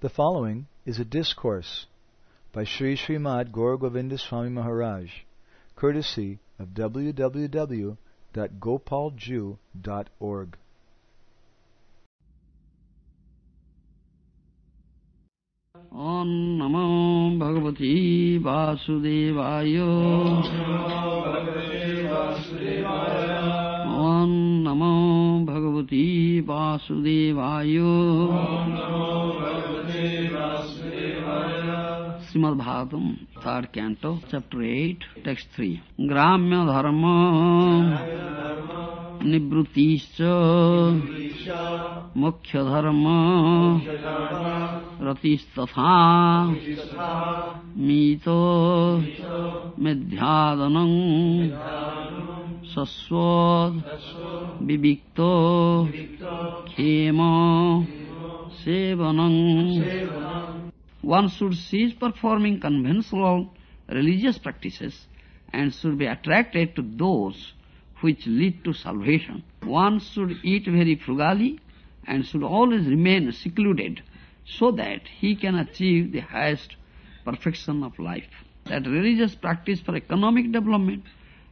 The following is a discourse by Sri Srimad Gaur Govinda Swami Maharaj, courtesy of www.gopalju.org. ॐ नमो भगवती वासुदेवाय ॐ नमो भगवती वासुदेवाय Srimad Bhagavatam third canto chapter eight text three ग्राम्य धर्म निवृत्ति मुख्य धर्म रतिस्तथा। मीतो मिथ्यादनं सस्वद विविक्तो Khem सेवनं One should cease performing conventional religious practices and should be attracted to those which lead to salvation. One should eat very frugally and should always remain secluded so that he can achieve the highest perfection of life. That religious practice for economic development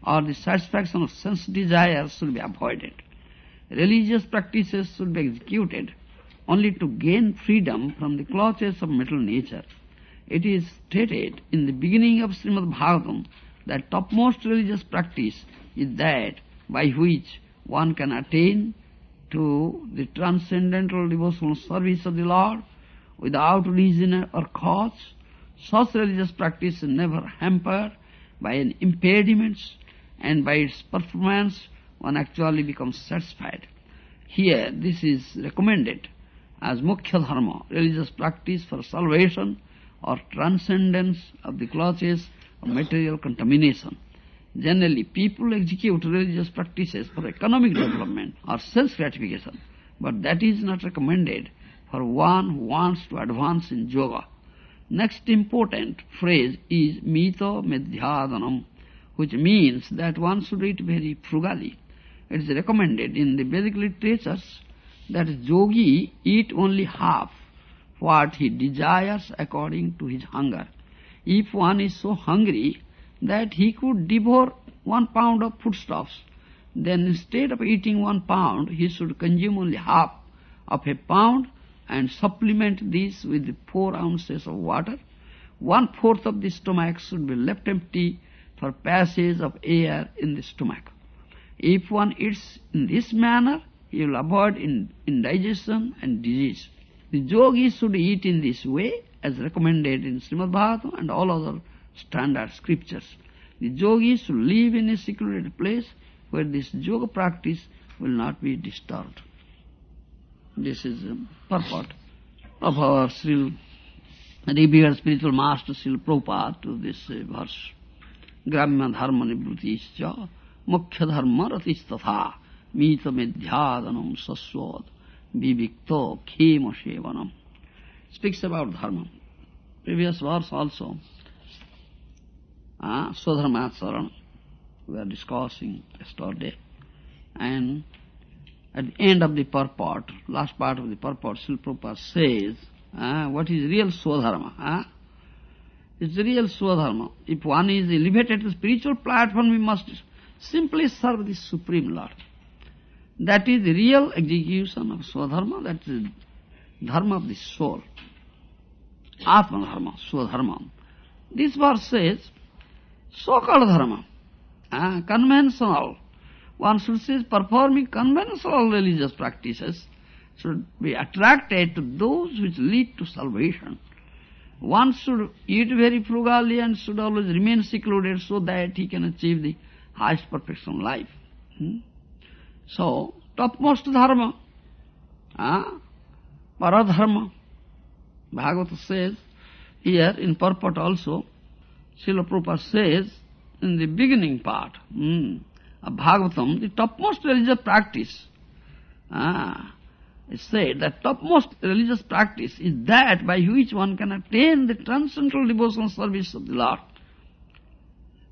or the satisfaction of sense desires should be avoided. Religious practices should be executed only to gain freedom from the clutches of mental nature. It is stated in the beginning of Srimad Bhagavatam that topmost religious practice is that by which one can attain to the transcendental devotional service of the Lord without reason or cause. Such religious practice is never hampered by any impediments and by its performance one actually becomes satisfied. Here this is recommended as mukhya dharma, religious practice for salvation or transcendence of the clutches of material contamination. Generally, people execute religious practices for economic development or self-gratification, but that is not recommended for one who wants to advance in yoga. Next important phrase is mito medhyadanam, which means that one should eat very frugally. It is recommended in the Vedic literatures that yogi eat only half what he desires according to his hunger. If one is so hungry that he could devour one pound of foodstuffs, then instead of eating one pound, he should consume only half of a pound and supplement this with four ounces of water. One-fourth of the stomach should be left empty for passage of air in the stomach. If one eats in this manner, he will avoid in, indigestion and disease. The yogis should eat in this way as recommended in Srimad Bhagavatam and all other standard scriptures. The yogis should live in a secluded place where this yoga practice will not be disturbed. This is the purport of our Sri revered spiritual master Srila Prabhupada to this uh, verse. Gramya dharma nivrutischa mukhya dharma ratistatha mita medhyadanam saswad vivikto khema sevanam. Speaks about dharma. Previous verse also, uh, Swadharmacharan, we are discussing yesterday. And at the end of the purport, last part of the purport, Srila Prabhupada says, uh, what is real Swadharma? Uh? It's real Swadharma. If one is elevated to spiritual platform, we must simply serve the Supreme Lord. That is the real execution of Swadharma, that is dharma of the soul. Atma dharma, Swadharma. This verse says, so-called dharma, uh, conventional. One should cease performing conventional religious practices, should be attracted to those which lead to salvation. One should eat very frugally and should always remain secluded so that he can achieve the highest perfection of life. Hmm? So, topmost dharma, ah, paradharma, Bhagavata says, here in purport also, Srila Prabhupada says, in the beginning part hmm, of Bhagavatam, the topmost religious practice, ah, it said that topmost religious practice is that by which one can attain the transcendental devotional service of the Lord.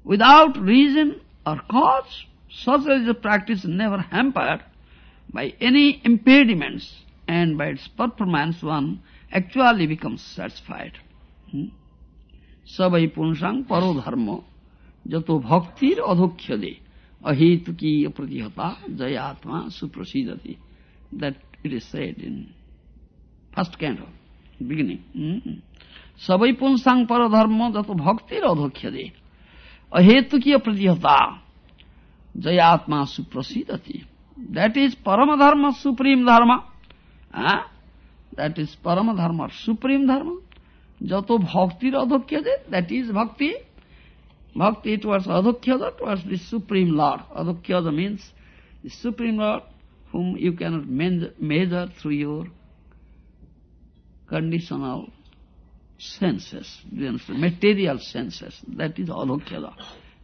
Without reason or cause, such religious practice is never hampered by any impediments and by its performance one actually becomes satisfied. Hmm? Sabai punsang paro dharma jato bhaktir adhokya de ahetuki apratihata jayatma suprasidati. That it is said in first canto, beginning. Hmm? Sabai punsang paro dharma jato bhaktir adhokya de ahetuki apratihata जय आत्मा सुप्रसिद्ध थी that is परम धर्म supreme धर्म। That is परम धर्म supreme धर्म। जतो भक्ति अधक्ष that is bhakti. Bhakti towards अधक्ष towards the supreme Lord अधक्ष means the Supreme Lord whom you can measure through your conditional senses, material material that is is the.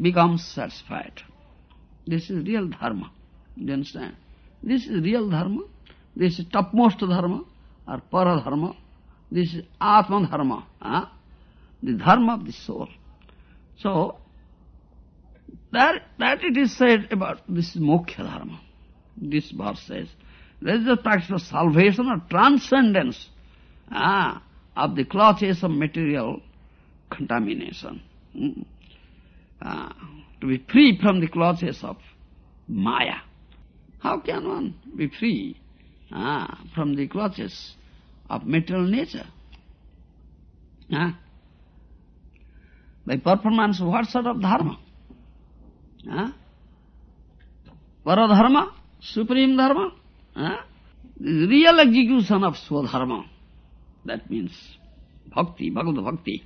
becomes satisfied. This is real dharma. Do you understand? This is real dharma. This is topmost dharma or para dharma. This is atma dharma. Huh? The dharma of the soul. So, that, that it is said about this is moksha dharma. This verse says, there is the practice of salvation or transcendence ah, of the clutches of material contamination. Mm. Ah, to be free from the clutches of Maya. How can one be free ah, from the clutches of material nature? Ah? By performance what sort of dharma? Ah? Paradharma, supreme dharma, the real execution of swadharma. That means bhakti, bhagavad bhakti.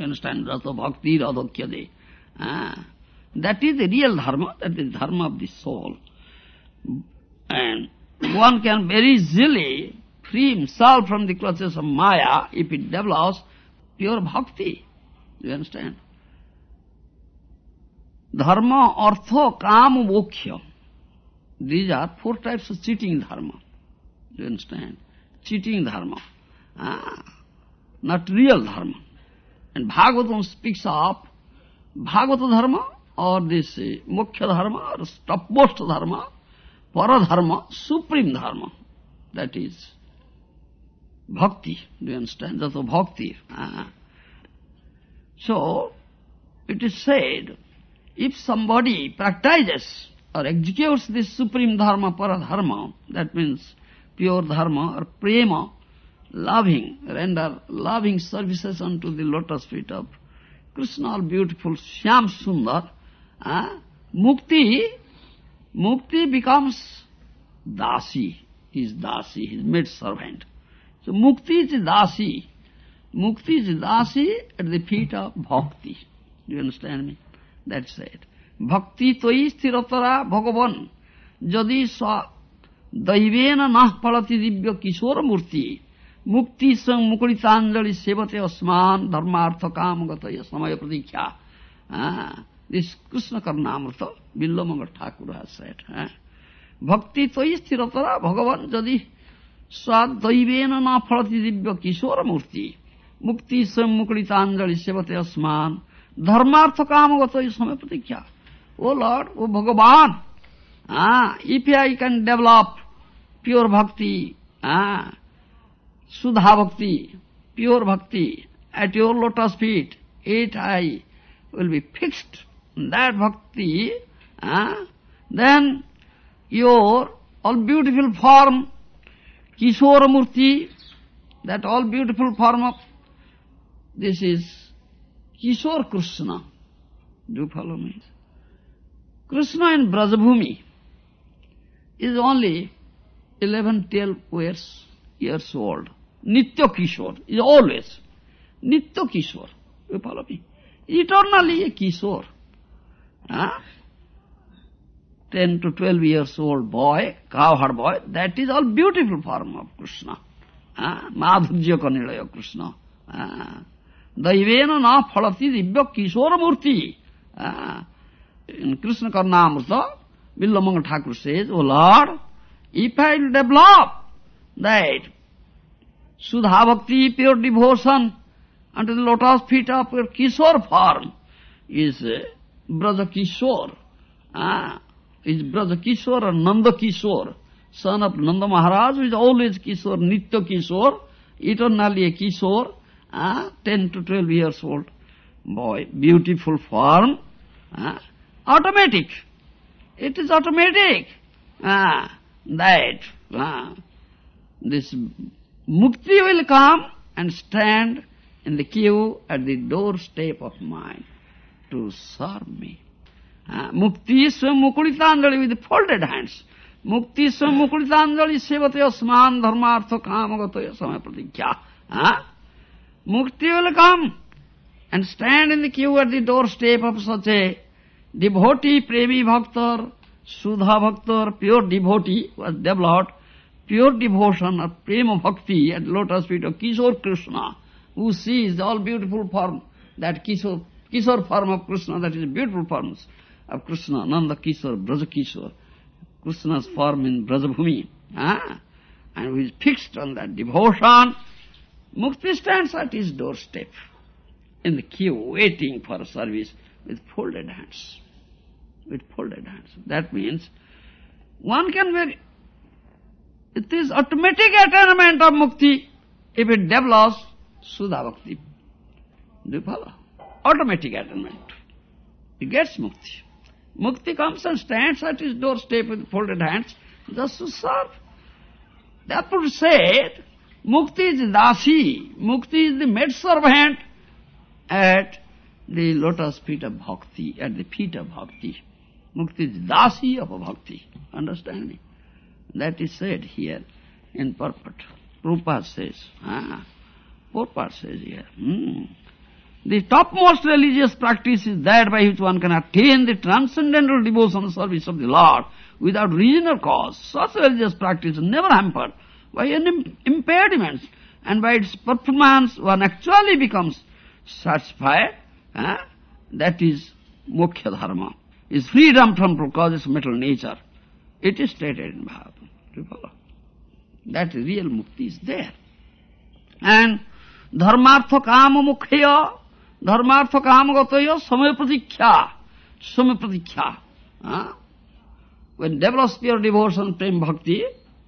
You understand? Rata bhakti radhakyade. Ah, that is the real dharma, that is dharma of the soul. And one can very easily free himself from the clutches of Maya if it develops pure bhakti. You understand? Dharma, artha, kama, moksha. These are four types of cheating dharma. You understand? Cheating dharma. Ah, not real dharma. And Bhagavatam speaks of Bhagavata dharma or this Mukhya dharma or topmost dharma, Paradharma, supreme dharma. That is bhakti. Do you understand? That's a bhakti. Uh, so, it is said, if somebody practices or executes this supreme dharma, paradharma, that means pure dharma or prema, loving, render loving services unto the lotus feet of Krishna, all beautiful, Shyam Sundar, uh, Mukti, Mukti becomes Dasi, his Dasi, his maid servant. So Mukti is Dasi. Mukti is Dasi at the feet of Bhakti. Do you understand me? That's it. Bhakti toi stiratara bhagavan jadi sa daivena nah palati divya kishora murti मुक्ति संग मुकुड़ितांजलि सेवते अस्मान धर्मार्थ काम गत समय प्रतीक्षा। कृष्ण कर्णामृत बिल्लो मंगल ठाकुर भक्ति तो ही स्थिरतरा, भगवान यदि स्वादैवेन न फलति दिव्य किशोर मूर्ति। मुक्ति स्वयं मुकुड़ितांजलि सेवते अस्मान धर्मार्थ काम गत समय प्रतीक्षा। O Lord, O Bhagavan if I can develop pure bhakti Sudha Bhakti, pure Bhakti, at your lotus feet, eight eye will be fixed. in That Bhakti, uh, then your all beautiful form, Kishora Murti, that all beautiful form of, this is Kishore Krishna. Do follow me? Krishna in Brajabhumi is only 11, 12 years, years old. Nitya Kishore is always. Nitya Kishore. You follow me? Eternally a Kishore. Huh? 10 to 12 years old boy, cowherd boy, that is all beautiful form of Krishna. Madhurjya Kanilaya Krishna. Daivena na phalati divya kishora murti. In Krishna Karnamrta, Villamanga Thakur says, O Lord, if I develop that Sudha Bhakti, pure devotion unto the lotus feet of your Kishore form, is uh, Braja Kishore, uh, is Braja Kishore or Nanda Kishore, son of Nanda Maharaj, who is always Kishore, Nitya Kishore, eternally a Kishore, uh, 10 to 12 years old boy, beautiful form, uh, automatic. It is automatic. Ah, that. Ah, this mukti will come and stand in the queue at the doorstep of mine to serve me. Uh, mukti mukulitanjali with folded hands. Mukti mukulitanjali sevate asman dharmartha samapratikya. Uh, mukti will come and stand in the queue at the doorstep of such a devotee, premi bhaktar, sudha bhaktar, pure devotee was developed, pure devotion or prema bhakti at lotus feet of Kishore Krishna, who sees all beautiful form, that Kishore, Kishore form of Krishna, that is beautiful forms of Krishna, Nanda Kishore, Braja Kishore, Krishna's form in Brajabhumi, ah? and who is fixed on that devotion, Mukti stands at his doorstep in the queue waiting for service with folded hands. With folded hands. That means one can very... It is automatic attainment of mukti if it develops Sudha Bhakti. Do you follow? Automatic attainment. He gets mukti. Mukti comes and stands at his doorstep with folded hands just to serve. Therefore said, Mukti is dasi, mukti is the maid servant at the lotus feet of bhakti, at the feet of bhakti. Mukti is dasi of bhakti. Understand me? That is said here in purport. Prabhupada says, ah, purport says here, hmm. The topmost religious practice is that by which one can attain the transcendental devotion service of the Lord without reason or cause. Such religious practice is never hampered by any impediments, and by its performance one actually becomes satisfied. Eh? That is Moksha Dharma, is freedom from causes of material nature. It is stated in Bhagavatam. Follow? That real mukti is there. And dharmartha kama mukhya, dharmartha kama gataya samaya pratikhya, samaya pratikhya. Uh, when develops pure devotion, prem bhakti,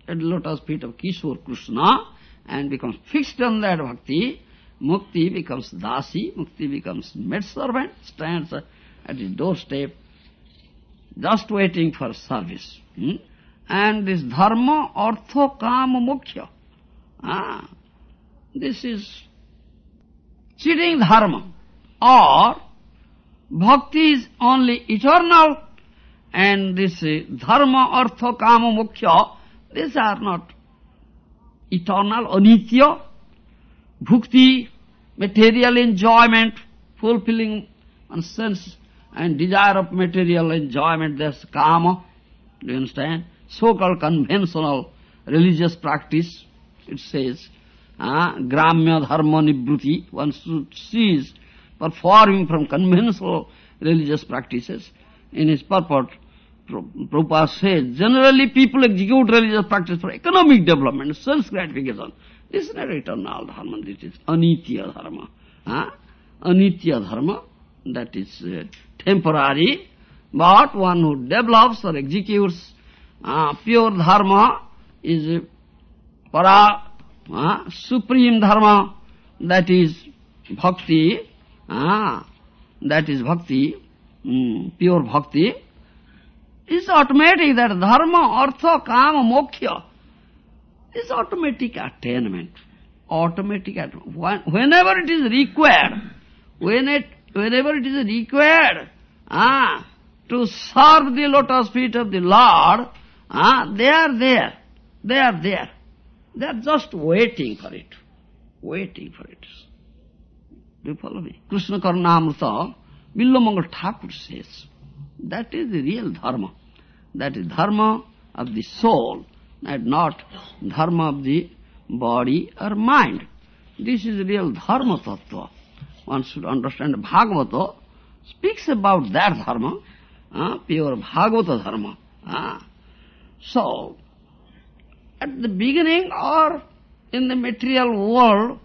at lotus feet of Kishore Krishna, and becomes fixed on that bhakti, mukti becomes dasi, mukti becomes maid-servant, stands at his doorstep, just waiting for service. Hmm? And this dharma, artha, kama, moksha. Ah, this is cheating dharma. Or bhakti is only eternal and this dharma, artha, kama, moksha, these are not eternal, anitya, bhukti, material enjoyment, fulfilling one sense and desire of material enjoyment, that's kama. Do you understand? So-called conventional religious practice, it says, uh, gramya dharma nibruti, one should cease performing from conventional religious practices. In his purport, Prabhupada says, generally people execute religious practice for economic development, sense gratification. This is not eternal dharma, this is anitya dharma. Huh? Anitya dharma, that is uh, temporary, but one who develops or executes uh, pure dharma is uh, para, uh, supreme dharma, that is bhakti, uh, that is bhakti, um, pure bhakti, is automatic, that dharma, artha, kama, moksha is automatic attainment. Automatic attainment. Whenever it is required, when it, whenever it is required ah, to serve the lotus feet of the Lord, ah, they are there. They are there. They are just waiting for it. Waiting for it. Do you follow me? Krishna Karnamrita, Billamangal Thakur says, that is the real dharma. That is dharma of the soul, and not dharma of the body or mind. This is real dharma tattva. One should understand Bhagavata speaks about that dharma, uh, pure Bhagavata dharma. Uh. So, at the beginning or in the material world,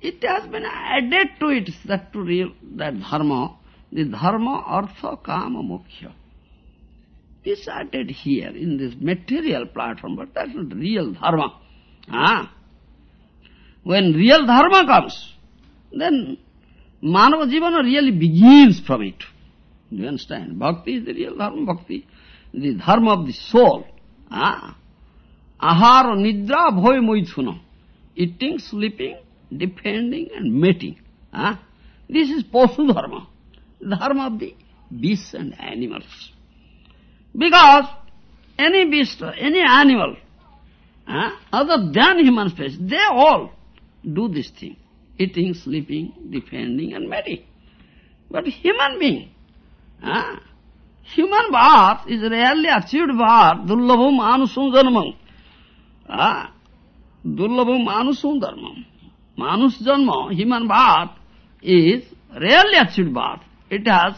it has been added to it, that to real, that dharma, the dharma, artha, kama, moksha. It's added here in this material platform, but that's not real dharma. Ah. When real dharma comes, then Manava Jivana really begins from it. Do you understand? Bhakti is the real dharma, bhakti, the dharma of the soul. Ah. Ahara, nidra, bhoy, moithuna. Eating, sleeping, defending and mating. Ah. This is Pasu dharma, dharma of the beasts and animals. Because any beast, any animal, uh, other than human species, they all do this thing. Eating, sleeping, defending and mating. But human being, uh, human birth is rarely achieved birth, dharmam. Uh, dullabham anusam dharmam. Manus janma, human birth, is rarely achieved birth. It has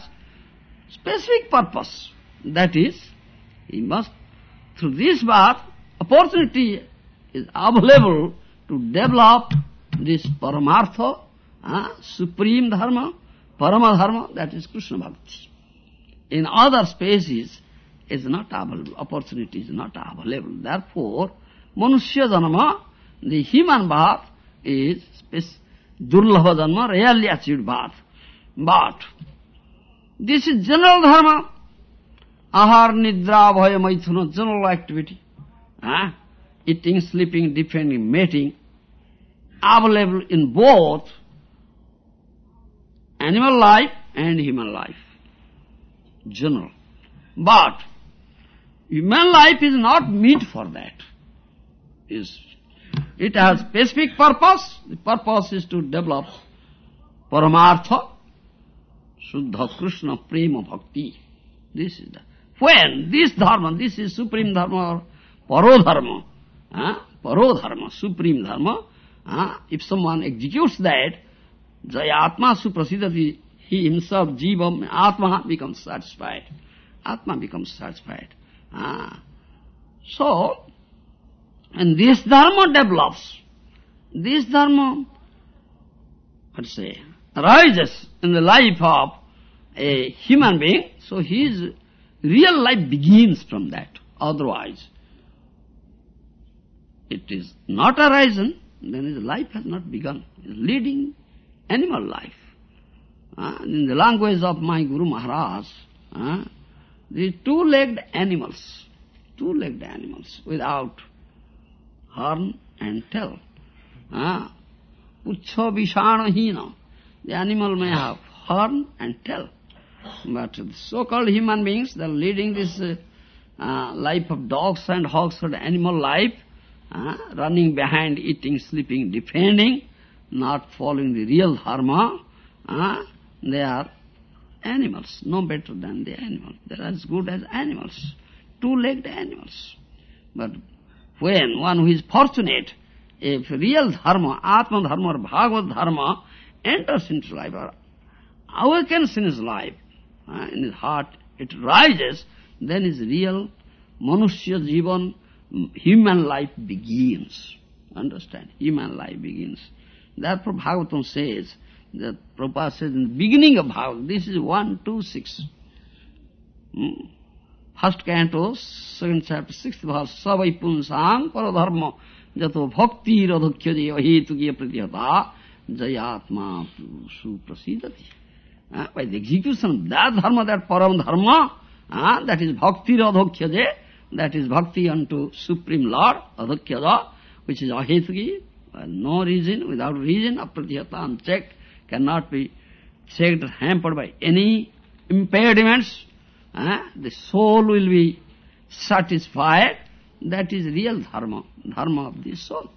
specific purpose. That is, he must, through this birth, opportunity is available to develop this paramartha, uh, supreme dharma, parama dharma, that is Krishna bhakti. In other spaces, is not available, opportunity is not available. Therefore, Manushya Dharma, the human birth, is space. Durlabha Dharma, rarely achieved birth. But, this is general dharma, ahar, nidra, bhaya, maithuna, general activity. Huh? Eating, sleeping, defending, mating, available in both animal life and human life. General. But human life is not meant for that. Is it has specific purpose. The purpose is to develop paramartha, Shuddha Krishna Prema Bhakti. This is the... When this dharma, this is supreme dharma or parodharma, uh, parodharma, supreme dharma, if someone executes that, Jayatma Suprasidati, he himself, Jiva, Atma becomes satisfied. Atma becomes satisfied. Uh, so, and this dharma develops. This dharma, to say, arises in the life of a human being, so his real life begins from that. Otherwise, it is not arisen, then his life has not begun. He is leading animal life. Uh, in the language of my Guru Maharaj, uh, the two-legged animals, two-legged animals without horn and tail. Uh, Puchha Vishana Hina. The animal may have horn and tail. But so-called human beings, they are leading this uh, life of dogs and hogs or animal life, uh, running behind, eating, sleeping, defending, not following the real dharma. Uh, they are animals, no better than the animals. They are as good as animals, two-legged animals. But when one who is fortunate, if real dharma, atma dharma or bhagavad dharma enters into life or awakens in his life, uh, in his heart, it rises, then his real manushya jivan, human life begins. Understand? Human life begins. Therefore Bhagavatam says, that Prabhupada says in the beginning of Bhagavatam, this is one, two, six. Hmm? First canto, second chapter, sixth verse, savai punsang paradharma jato bhakti radhakya jaya hetu kiya pratyata jayatma suprasidati. Uh, by the execution of that dharma, that param dharma, uh, that is bhakti radhakya that is bhakti unto Supreme Lord, adhakya which is ahetuki, uh, no reason, without reason, apratyata, unchecked, cannot be checked, hampered by any impediments, uh, the soul will be satisfied. That is real dharma, dharma of the soul.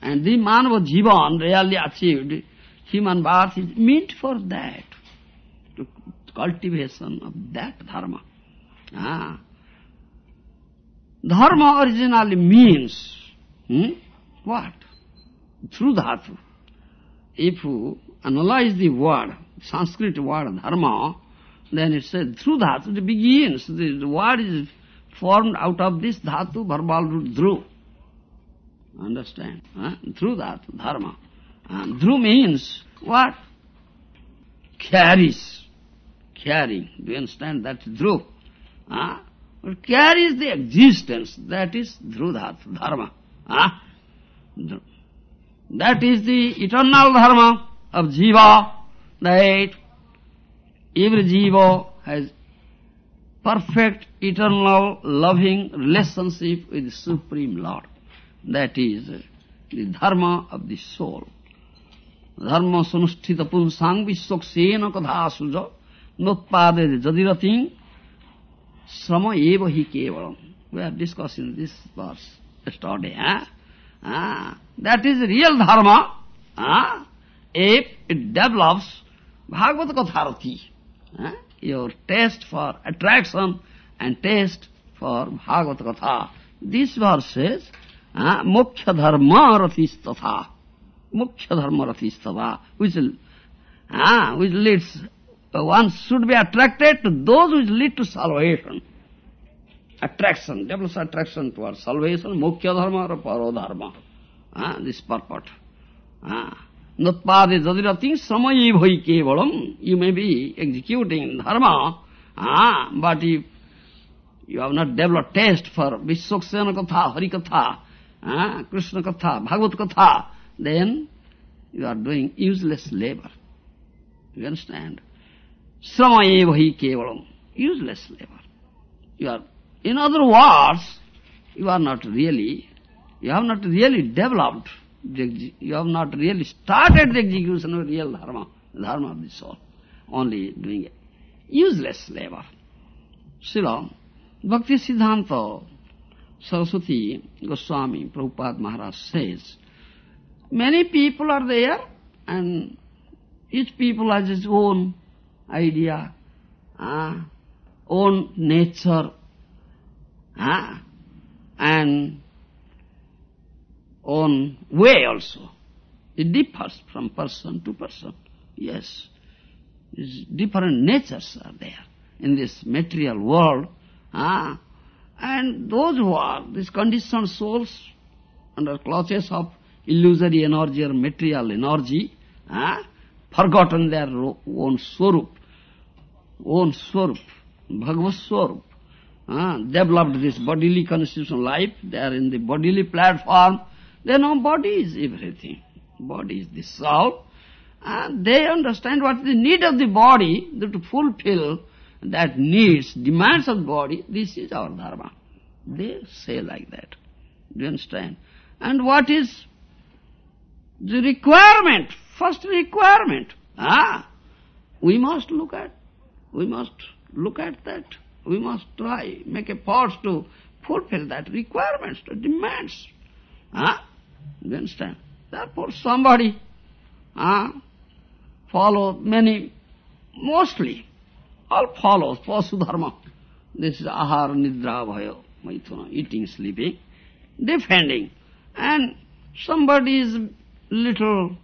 And the manava jivan really achieved, human birth is meant for that, to cultivation of that dharma. Ah. Dharma originally means hmm, What? Through dhatu. If you analyze the word, Sanskrit word dharma, then it says through dhatu, it begins. The, the word is formed out of this dhatu, verbal root dhru. Understand? Huh? Through dhatu, dharma. And dhru means what? Carries. Carrying. Do you understand? That's dhru. Huh? But carries the existence. That is dhru dhatu, dharma. Huh? That is the eternal dharma of jiva, that every jiva has perfect, eternal, loving relationship with Supreme Lord. That is the dharma of the soul. Dharma sanusthita punsang vishwaksena katha suja notpade jadirati srama eva hi kevalam. We are discussing this verse yesterday. Eh? Ah, that is real dharma. Ah, if it develops Bhagavad Katharati, ah, your taste for attraction and taste for Bhagavad Katha. This verse says, ah, Mukhya dharma ratis tatha. Mukhya dharma ratis tatha, which, ah, which leads, one should be attracted to those which lead to salvation attraction, develops attraction towards salvation, mukhya dharma or paro dharma. Ah, this purport. Ah. नत्पादे जजरती समय भई केवलम you may be executing dharma but you you have not develop taste for Vishvaksena katha Hari katha Krishna katha Bhagavat katha then you are doing useless labour you understand समय वही केवलम useless labour you are in other words you are not really you have not really developed you have not really started the execution of real dharma, dharma of the soul, only doing a useless labor. Srila Bhakti Siddhanta Saraswati Goswami Prabhupada Maharaj says, many people are there and each people has his own idea, uh, own nature, Ah, and own way also. It differs from person to person. Yes. different natures are there in this material world. Ah, and those who are these conditioned souls under clutches of illusory energy or material energy, ah, forgotten their own swarup, own swarup, Bhagavad swarup uh, developed this bodily constitution life, they are in the bodily platform, they know body is everything. Body is the soul. And they understand what is the need of the body to fulfill that needs, demands of the body. This is our dharma. They say like that. Do you understand? And what is the requirement? First requirement. Ah, we must look at, we must look at that we must try, make efforts to fulfill that requirements, the demands. Huh? You understand? Therefore somebody huh, follow many, mostly, all follows Pasudharma. This is ahar, nidra, bhayo, maithuna, eating, sleeping, defending. And somebody is little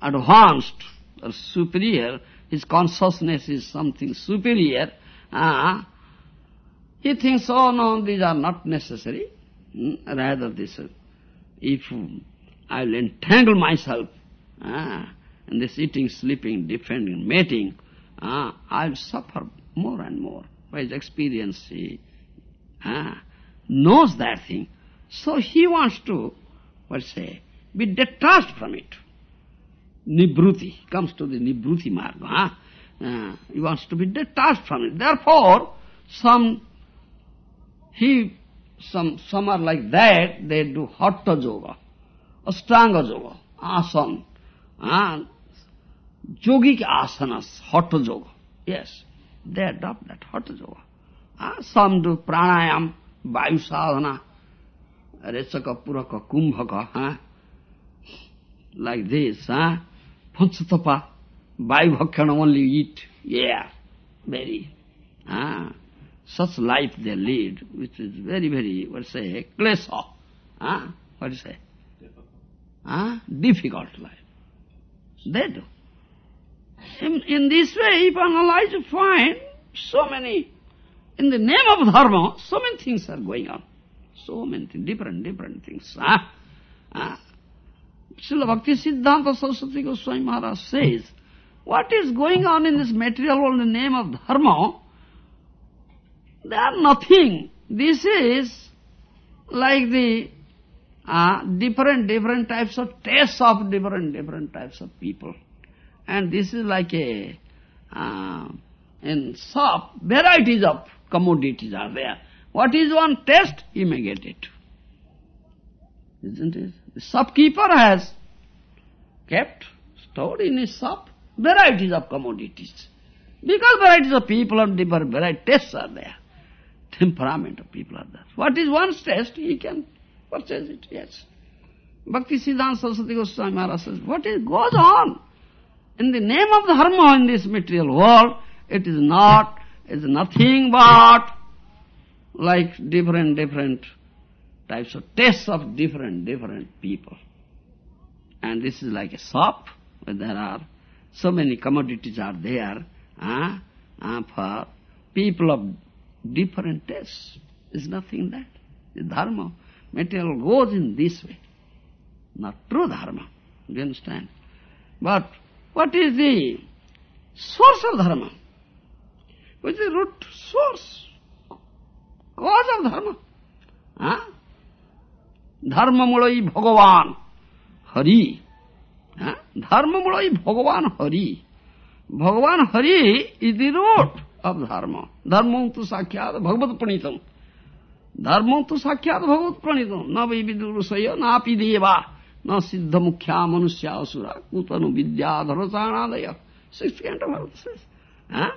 advanced or superior, his consciousness is something superior, Ah, he thinks, oh no, these are not necessary. Hmm? Rather this, uh, if I will entangle myself ah, in this eating, sleeping, defending, mating, ah, I will suffer more and more. By his experience, he ah, knows that thing. So he wants to, what say, be detached from it. Nibruti, comes to the Nibruti marga. Ah. Uh, he wants to be detached from it. Therefore, some he some some are like that, they do hatha yoga, ashtanga yoga, asana, uh, yogic asanas, hatha yoga. Yes, they adopt that hatha yoga. Uh, some do pranayam, vayu sadhana, rechaka, puraka, kumbhaka, huh? like this, huh? panchatapa, Vaibhakshan only eat yeah, very. Ah, such life they lead, which is very, very, what say, klesa. Ah, what say? uh, difficult life. They do. In, in this way, if analyze, you find so many, in the name of dharma, so many things are going on. So many things, different, different things. Ah, ah. Srila Bhakti Siddhanta Saraswati Goswami Maharaj says, what is going on in this material world in the name of dharma, they are nothing. This is like the uh, different, different types of tastes of different, different types of people. And this is like a, uh, in shop, varieties of commodities are there. What is one taste, he may get it. Isn't it? The shopkeeper has kept, stored in his shop, varieties of commodities. Because varieties of people and different variety tastes are there. Temperament of people are that. What is one taste, he can purchase it, yes. Bhakti Siddhanta Saraswati Goswami Maharaj says, what is, goes on? In the name of the dharma in this material world, it is not, is nothing but like different, different types of tastes of different, different people. And this is like a shop where there are so many commodities are there uh, uh, for people of different tastes. There's nothing that. The dharma, material goes in this way. Not true dharma. Do you understand? But what is the source of dharma? What is the root source? Cause of dharma? Huh? Dharma mulai Bhagavan, Hari. Huh? Dharma mulai Bhagavan Hari. Bhagavan Hari is the root of dharma. Dharmam tu sakhyat bhagavat pranitam. Dharmam tu sakhyat bhagavat pranitam. Na vaibidurusaya na apideva na siddha mukhya manusya asura kutanu vidyadharachanadaya. Sixth canto Bhagavad says. Huh?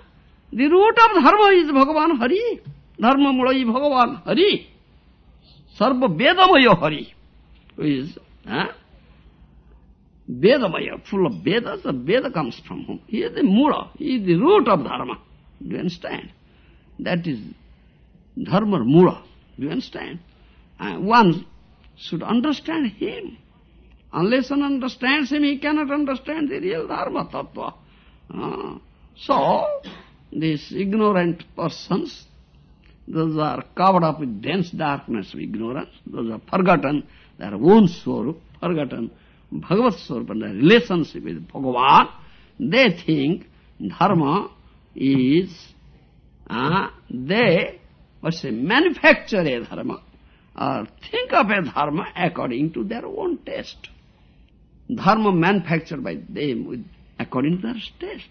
The root of dharma is Bhagavan Hari. Dharma mulai Bhagavan Hari. Sarva Vedamaya Hari. Who is huh? Vedamaya, full of Vedas. The Veda comes from whom? He is the mula. He is the root of dharma. Do you understand? That is dharma mula. Do you understand? Uh, one should understand him. Unless one understands him, he cannot understand the real dharma tattva. Uh, so, these ignorant persons, those are covered up with dense darkness of ignorance, those are forgotten their own soul, forgotten Bhagavad Swarup and their relationship with Bhagavan, they think dharma is, uh, they, what say, manufacture a dharma, or think of a dharma according to their own taste dharma manufactured by them with, according to their taste.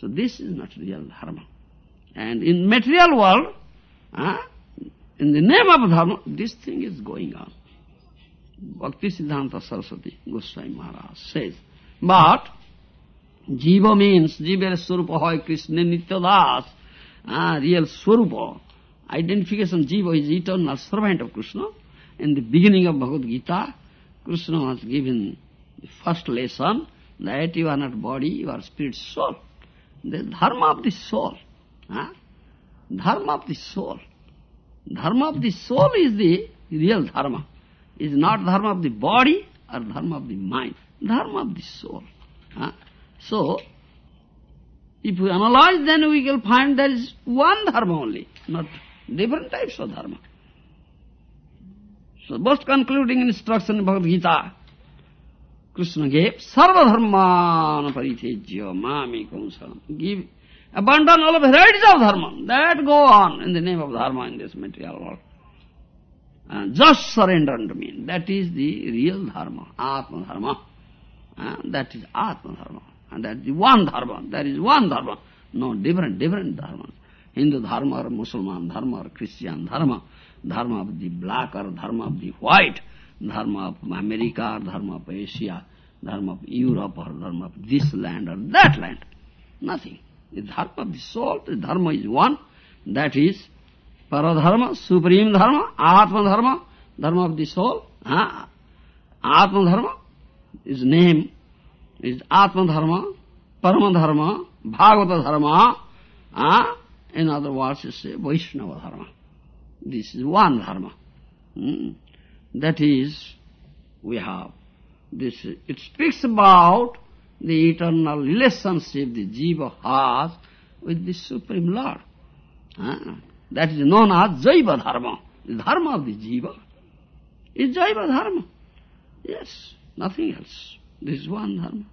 So this is not real dharma. And in material world, uh, in the name of dharma, this thing is going on. Bhakti Siddhanta Saraswati Goswami Maharaj says, but Jiva means, Swarupa hoy Krishna Nityadas, uh, real Swarupa. Identification Jiva is eternal servant of Krishna. In the beginning of Bhagavad Gita, Krishna was given the first lesson that you are not body, you are spirit soul. The dharma of the soul. Huh? Dharma of the soul. Dharma of the soul is the real dharma. Is not dharma of the body or dharma of the mind. Dharma of the soul. So, if we analyze, then we will find there is one dharma only, not different types of dharma. So, most concluding instruction in Bhagavad Gita, Krishna gave sarva dharmana paritejya mami kumsaram. Give, abandon all varieties of dharma that go on in the name of dharma in this material world. And just surrender unto me. That is the real dharma, atma dharma. And that is atma dharma. And that is one dharma. That is one dharma. No different, different dharmas. Hindu dharma or Muslim dharma or Christian dharma. Dharma of the black or dharma of the white dharma of America or dharma of Asia, dharma of Europe or dharma of this land or that land. Nothing. The dharma of the soul, the dharma is one. That is paradharma, supreme dharma, atma dharma, dharma of the soul. Ah, huh? Atma dharma, his name is atma dharma, parama dharma, bhagavata dharma. Huh? In other words, it's Vaishnava dharma. This is one dharma. Hmm. That is, we have This, it speaks about the eternal relationship the jiva has with the Supreme Lord. Ah, that is known as Jaiva Dharma. Dharma of the jiva is Jaiva Dharma. Yes, nothing else. This is one dharma.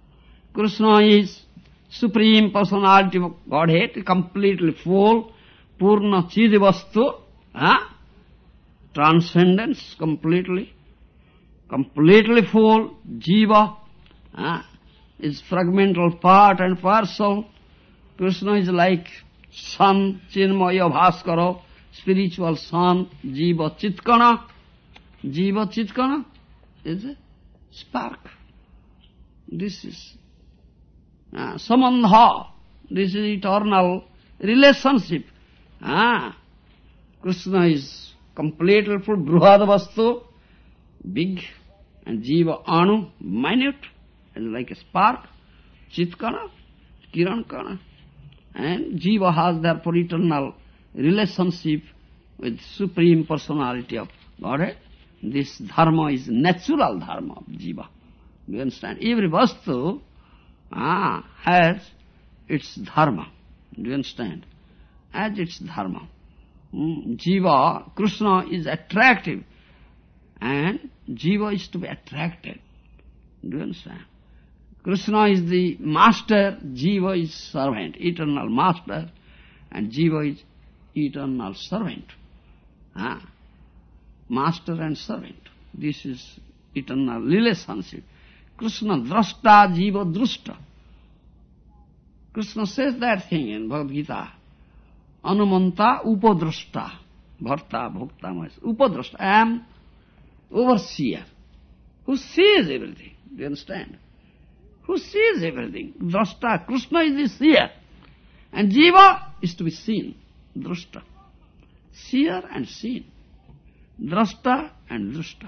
Krishna is Supreme Personality of Godhead, completely full, Purna Chidivastu, ah, transcendence completely, completely full, jiva, ah, is fragmental part and parcel. Krishna is like sun, chinmaya bhaskara, spiritual sun, jiva chitkana. Jiva chitkana is a spark. This is sambandha. This is eternal relationship. Ah, Krishna is completely for bruhad vastu, big, and jiva anu, minute, and like a spark, chitkana, kirankana. And jiva has therefore eternal relationship with Supreme Personality of Godhead. This dharma is natural dharma of jiva. You understand? Every vastu ah, has its dharma. Do you understand? As its dharma. Mm, jiva, Krishna is attractive and jiva is to be attracted. Do you understand? Krishna is the master, jiva is servant, eternal master, and jiva is eternal servant. Ah, master and servant. This is eternal relationship. Krishna द्रष्टा जीव दृष्ट Krishna says that thing in Bhagavad Gita अनुमंता उपद्रष्टा भर्ता भोक्ता महेश उपद्रष्ट I am overseer who sees everything you understand who sees everything द्रष्टा Krishna is is seer and jiva is to be seen दृष्ट seer and seen द्रष्टा and दृष्ट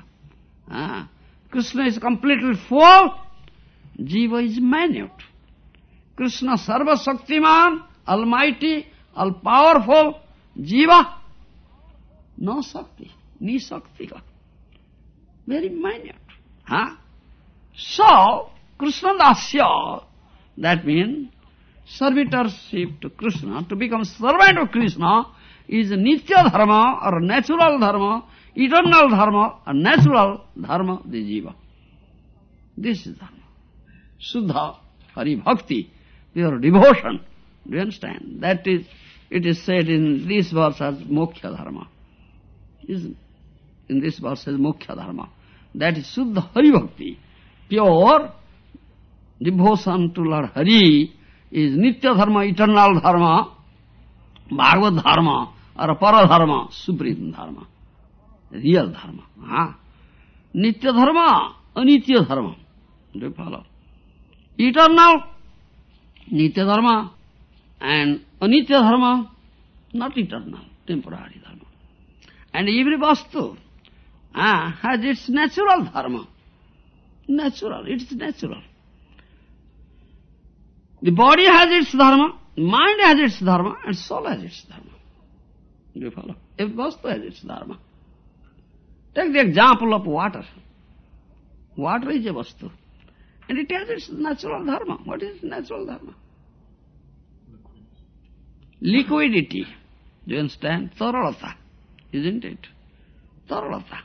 Krishna is completely full. Jiva is minute. Krishna Sarva Shaktiman, Almighty, all-powerful, Jiva, no Shakti, ni Shakti. Very minute. Huh? So, Krishna Dasya, that means servitorship to Krishna, to become servant of Krishna, is Nitya Dharma or natural Dharma, eternal Dharma or natural Dharma the Jiva. This is Dharma. Suddha Hari Bhakti your devotion. Do you understand? That is, it is said in this verse as Moksha Dharma. Is in this verse as Moksha Dharma. That is Suddha Hari Bhakti. Pure devotion to Lord Hari is Nitya Dharma, eternal Dharma, Bhagavad Dharma, or Para Dharma, Supreme Dharma, real Dharma. Huh? Nitya Dharma, Anitya Dharma. Do you follow? Eternal Nitya dharma and anitya dharma, not eternal, temporary dharma. And every vastu ah, has its natural dharma. Natural, it's natural. The body has its dharma, mind has its dharma, and soul has its dharma. Do you follow? Every vastu has its dharma. Take the example of water. Water is a vastu. And it has its natural dharma. What is natural dharma? Liquidity. Do you understand? Taralata. Isn't it? Taralata.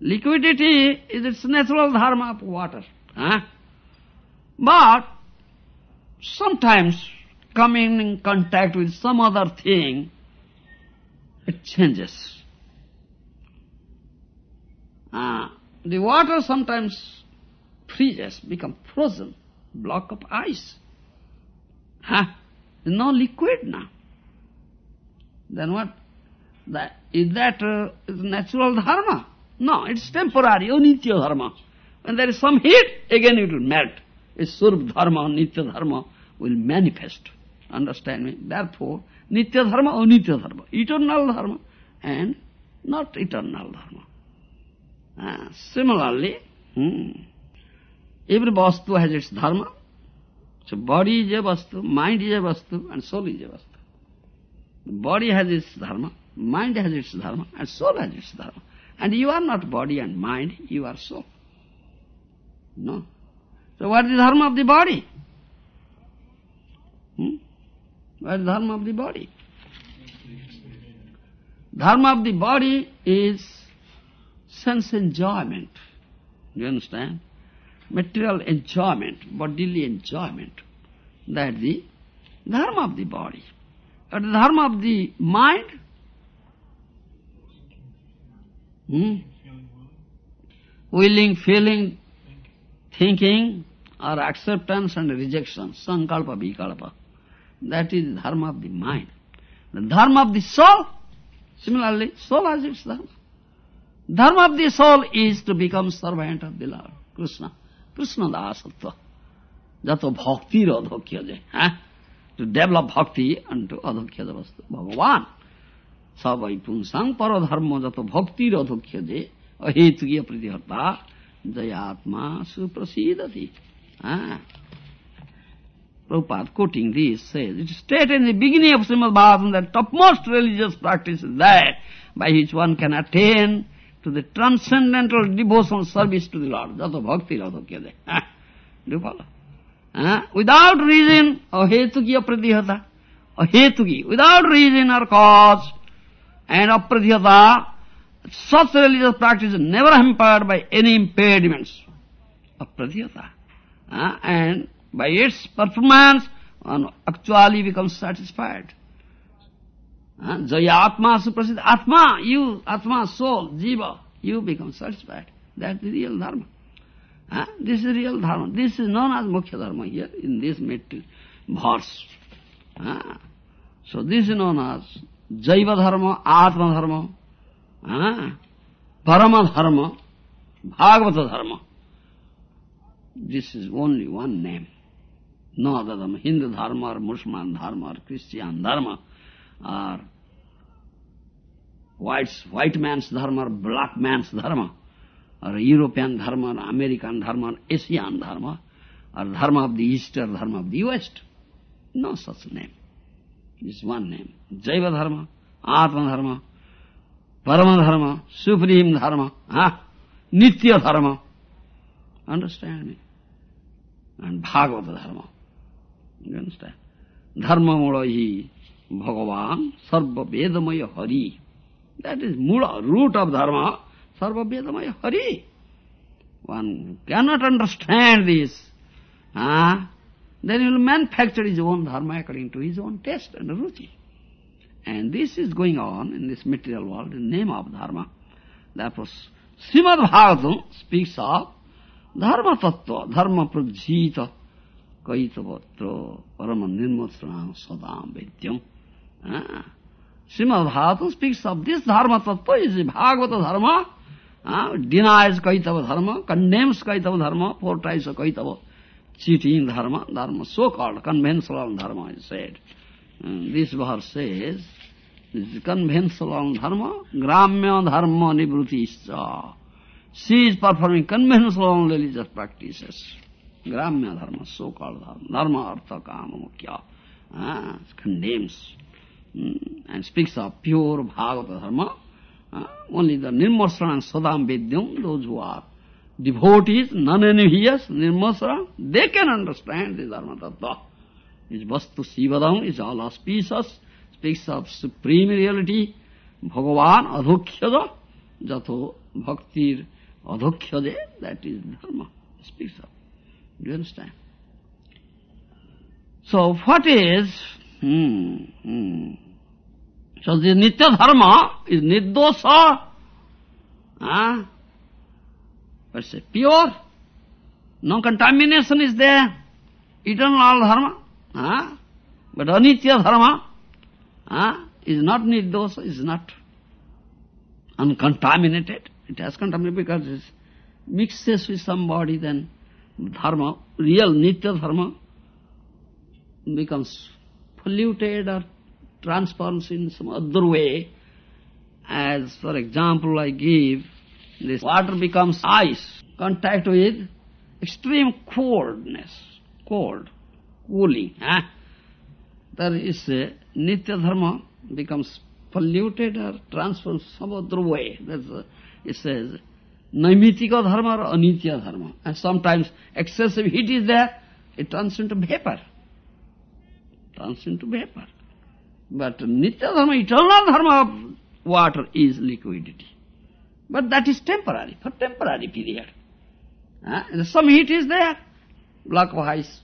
Liquidity is its natural dharma of water. Huh? But sometimes coming in contact with some other thing, it changes. Uh, the water sometimes freezes, become frozen, block of ice. Huh? no liquid now. Then what? That, is that uh, is natural dharma? No, it's temporary, nitya dharma. When there is some heat, again it will melt. It's surv dharma, nitya dharma will manifest. Understand me? Therefore, nitya dharma, nitya dharma, eternal dharma and not eternal dharma. Similarly, hmm, every vastu has its dharma, so body is a vastu, mind is a vastu, and soul is a vastu. The body has its dharma, mind has its dharma, and soul has its dharma. And you are not body and mind, you are soul. No. So what is the dharma of the body? Hmm? What is the dharma of the body? Dharma of the body is sense enjoyment. You understand? Material enjoyment, bodily enjoyment. That the dharma of the body. But the dharma of the mind, hmm? willing, feeling, thinking, or acceptance and rejection, sankalpa, vikalpa. That is dharma of the mind. The dharma of the soul, similarly, soul has its dharma. Dharma of the soul is to become servant of the Lord, Krishna. Krishna dasatva. Jato bhakti radhokya huh? To develop bhakti unto adhokya vastu. Bhagavan. Savai punsang paradharma jato bhakti radhokya je ahetukiya pritihata jayatma suprasidati. Ah. Prabhupada quoting this says, it is stated in the beginning of Srimad Bhagavatam that topmost religious practice is that by which one can attain to the transcendental devotional service to the Lord. Jato bhakti radhokya ah, Do you follow? Without reason, ahetuki apradihata. Ahetuki, without reason or cause, and apradihata, such religious practice is never hampered by any impediments. Apradihata. Ah, and by its performance, one actually becomes satisfied. Jaya Atma Suprasita. Atma, you, Atma, soul, Jiva, you become satisfied. That's the real Dharma. Huh? This is real Dharma. This is known as Mukhya Dharma here in this verse. Huh? So this is known as Jaiva Dharma, Atma Dharma, huh? Parama Dharma, Bhagavata Dharma. This is only one name. No other Dharma. Hindu Dharma or Muslim Dharma or Christian Dharma or white's, white man's dharma or black man's dharma, or European dharma or American dharma or Asian dharma, or dharma of the East or dharma of the West. No such name. It's one name. Jaiva dharma, Atma dharma, Parama dharma, supreme dharma, huh? Nitya dharma. Understand me? And Bhagavata dharma. You understand? Dharma mula hi Bhagavan sarva vedamaya hari. That is mula, root of dharma, sarva vedamaya hari. One cannot understand this. Ah, then he will manufacture his own dharma according to his own taste and ruchi. And this is going on in this material world in name of dharma. Therefore, Srimad Bhagavatam speaks of dharma tattva, dharma prajita, kaitavatra, parama nirmatsranam sadam vedyam. Ah. Srimad Bhagavat speaks of this dharma tattva is Bhagavat धर्म denies कैतव धर्म condemns कैतव धर्म four types kaitava cheating dharma dharma so called conventional dharma is said this verse says conventional dharma gramya dharma nivritti see is performing conventional religious practices gramya dharma so called dharma dharma artha kama क्या condemns and speaks of pure Bhagavata Dharma. Uh, only the Nirmasra and Sadam Vedyam, those who are devotees, non-envious, Nirmasra, they can understand the Dharma Tattva. Is Vastu Sivadam, is all auspicious, speaks of supreme reality, Bhagavan Adhokhyada, Jato Bhaktir Adhokhyade, that is Dharma, speaks of. Do you understand? So what is, hmm, hmm, so the Nitya Dharma is Niddosa. Ah, but say pure. No contamination is there. Eternal Dharma. Ah, but Anitya Dharma ah, is not Niddosa, is not uncontaminated. It has contaminated because it mixes with somebody, then Dharma, real Nitya Dharma becomes polluted or transforms in some other way. As for example, I give, this water becomes ice, contact with extreme coldness, cold, cooling. Eh? There is a nitya dharma becomes polluted or transformed some other way. That's a, it says, Naimitika dharma or anitya dharma. And sometimes excessive heat is there, it turns into vapor. Turns into vapor. But nitya dharma, eternal dharma of water is liquidity. But that is temporary, for temporary period. Uh, some heat is there, block of ice.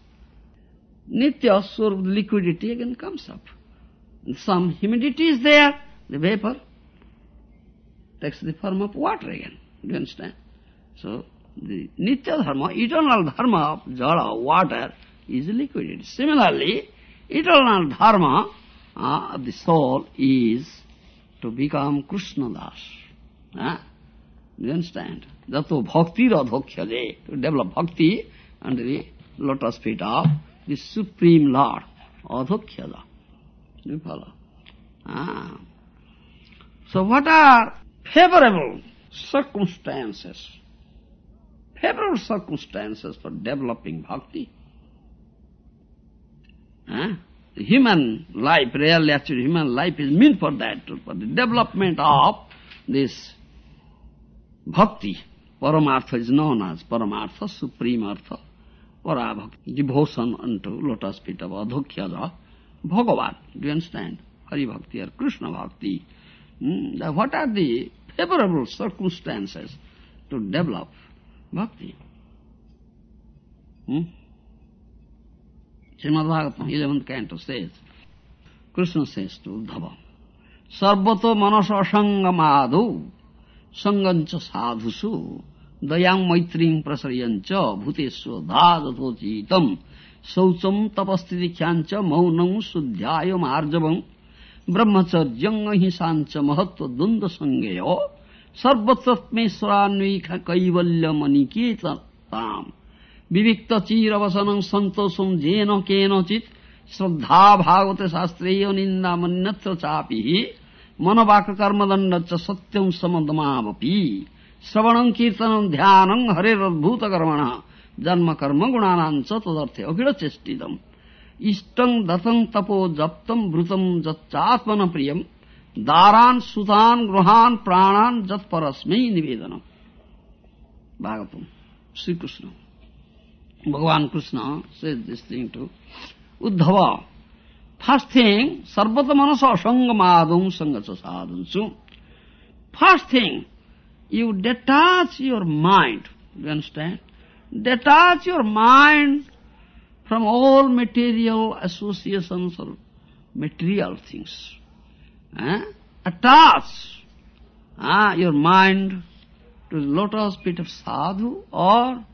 Nitya, so liquidity again comes up. And some humidity is there, the vapor takes the form of water again. Do you understand? So, the nitya dharma, eternal dharma of jala, water, is liquidity. Similarly, eternal dharma uh, of the soul is to become Krishna Das. Uh, you understand? Jato bhakti radhokhyade, to develop bhakti under the lotus feet of the Supreme Lord, adhokhyada. You follow? Ah. So what are favorable circumstances, favorable circumstances for developing bhakti? Huh? Human life, really actually human life is meant for that, for the development of this bhakti. Paramartha is known as Paramartha, Supreme Artha, Parabhakti, devotion unto lotus feet of Adhokyaja, Bhagavan. Do you understand? Hari Bhakti or Krishna Bhakti. Hmm? What are the favorable circumstances to develop bhakti? Hmm? Srimad-Bhagavatam, canto canto Krishna Krishna says to Uddhava, Sarvato manasa sangamadu sangancha sadhusu दयाङ मैत्री प्रसरयञ्च भूतेश्व धादथोचितम शौचम तपस्तिदीक्षाञ्च मौनौ शुद्ध्यायम आर्जवं ब्रह्मचर्य अहिंसाञ्च महत्व द्वन्द्व विविक्त चीरवसन संतोषम जेन केनचित श्रद्धा भागवत शास्त्रीय निंदा मन्यत्र चापि। मनवाक कर्मदंड च सत्यम समदमावपि। श्रवणं कीर्तनं ध्यानं हरेरद्भुत कर्मण जन्म कर्म गुणानां च तदर्थे अभिड़चेष्टितम् इष्टं दतं तपो जप्तं वृतं जच्चात्मन प्रियम दारान सुतान गृहान प्राणान जत परस्मै निवेदनम। Bhagavatam. Shri Bhagavan Krishna says this thing to Uddhava. First thing, sarvata manasa sangamadam sangacha sadhansu. First thing, you detach your mind, you understand? Detach your mind from all material associations or material things. Eh? Attach ah, your mind to the lotus feet of sadhu or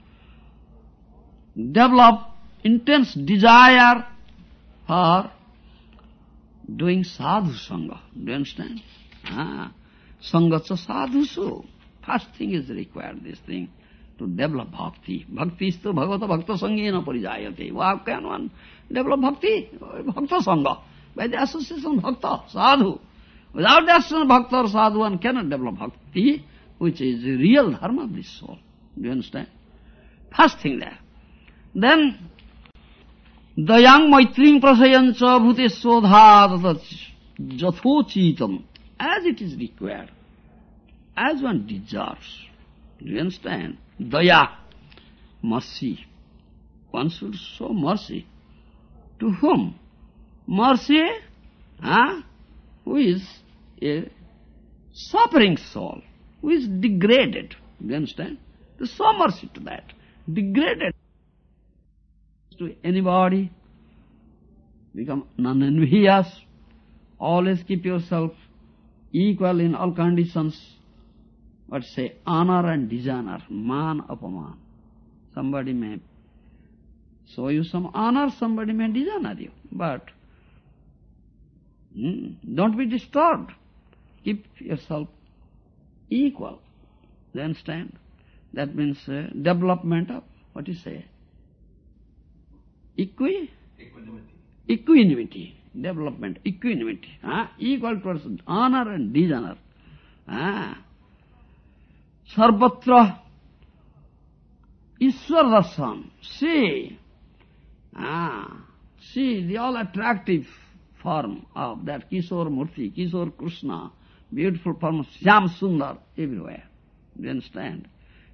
develop intense desire for doing sadhu sangha. Do you understand? Ah, sadhu so. First thing is required, this thing to develop bhakti. Bhakti is to bhagavata bhakta sangena parijayate. How can one develop bhakti? Bhakta sangha. By the association of bhakta, sadhu. Without the association of bhakta or sadhu, one cannot develop bhakti, which is the real dharma of this soul. Do you understand? First thing there. Then, the dayang maitring prasayancha bhutesodha jathochitam, as it is required, as one deserves. Do you understand? Daya, mercy. One should show mercy. To whom? Mercy, huh? who is a suffering soul, who is degraded. You understand? To show mercy to that. Degraded to anybody, become non-envious, always keep yourself equal in all conditions, But say, honor and dishonor, man apaman. Somebody may show you some honor, somebody may dishonor you. But hmm, don't be disturbed. Keep yourself equal. You understand? That means uh, development of, what you say? Equi? Equanimity. Development. Equanimity. Huh? Equal towards honor and dishonor. Ah. Sarvatra Ishwar Darshan. See, ah, see the all attractive form of that Kishore Murti, Kishore Krishna, beautiful form of Shyam Sundar everywhere. You understand?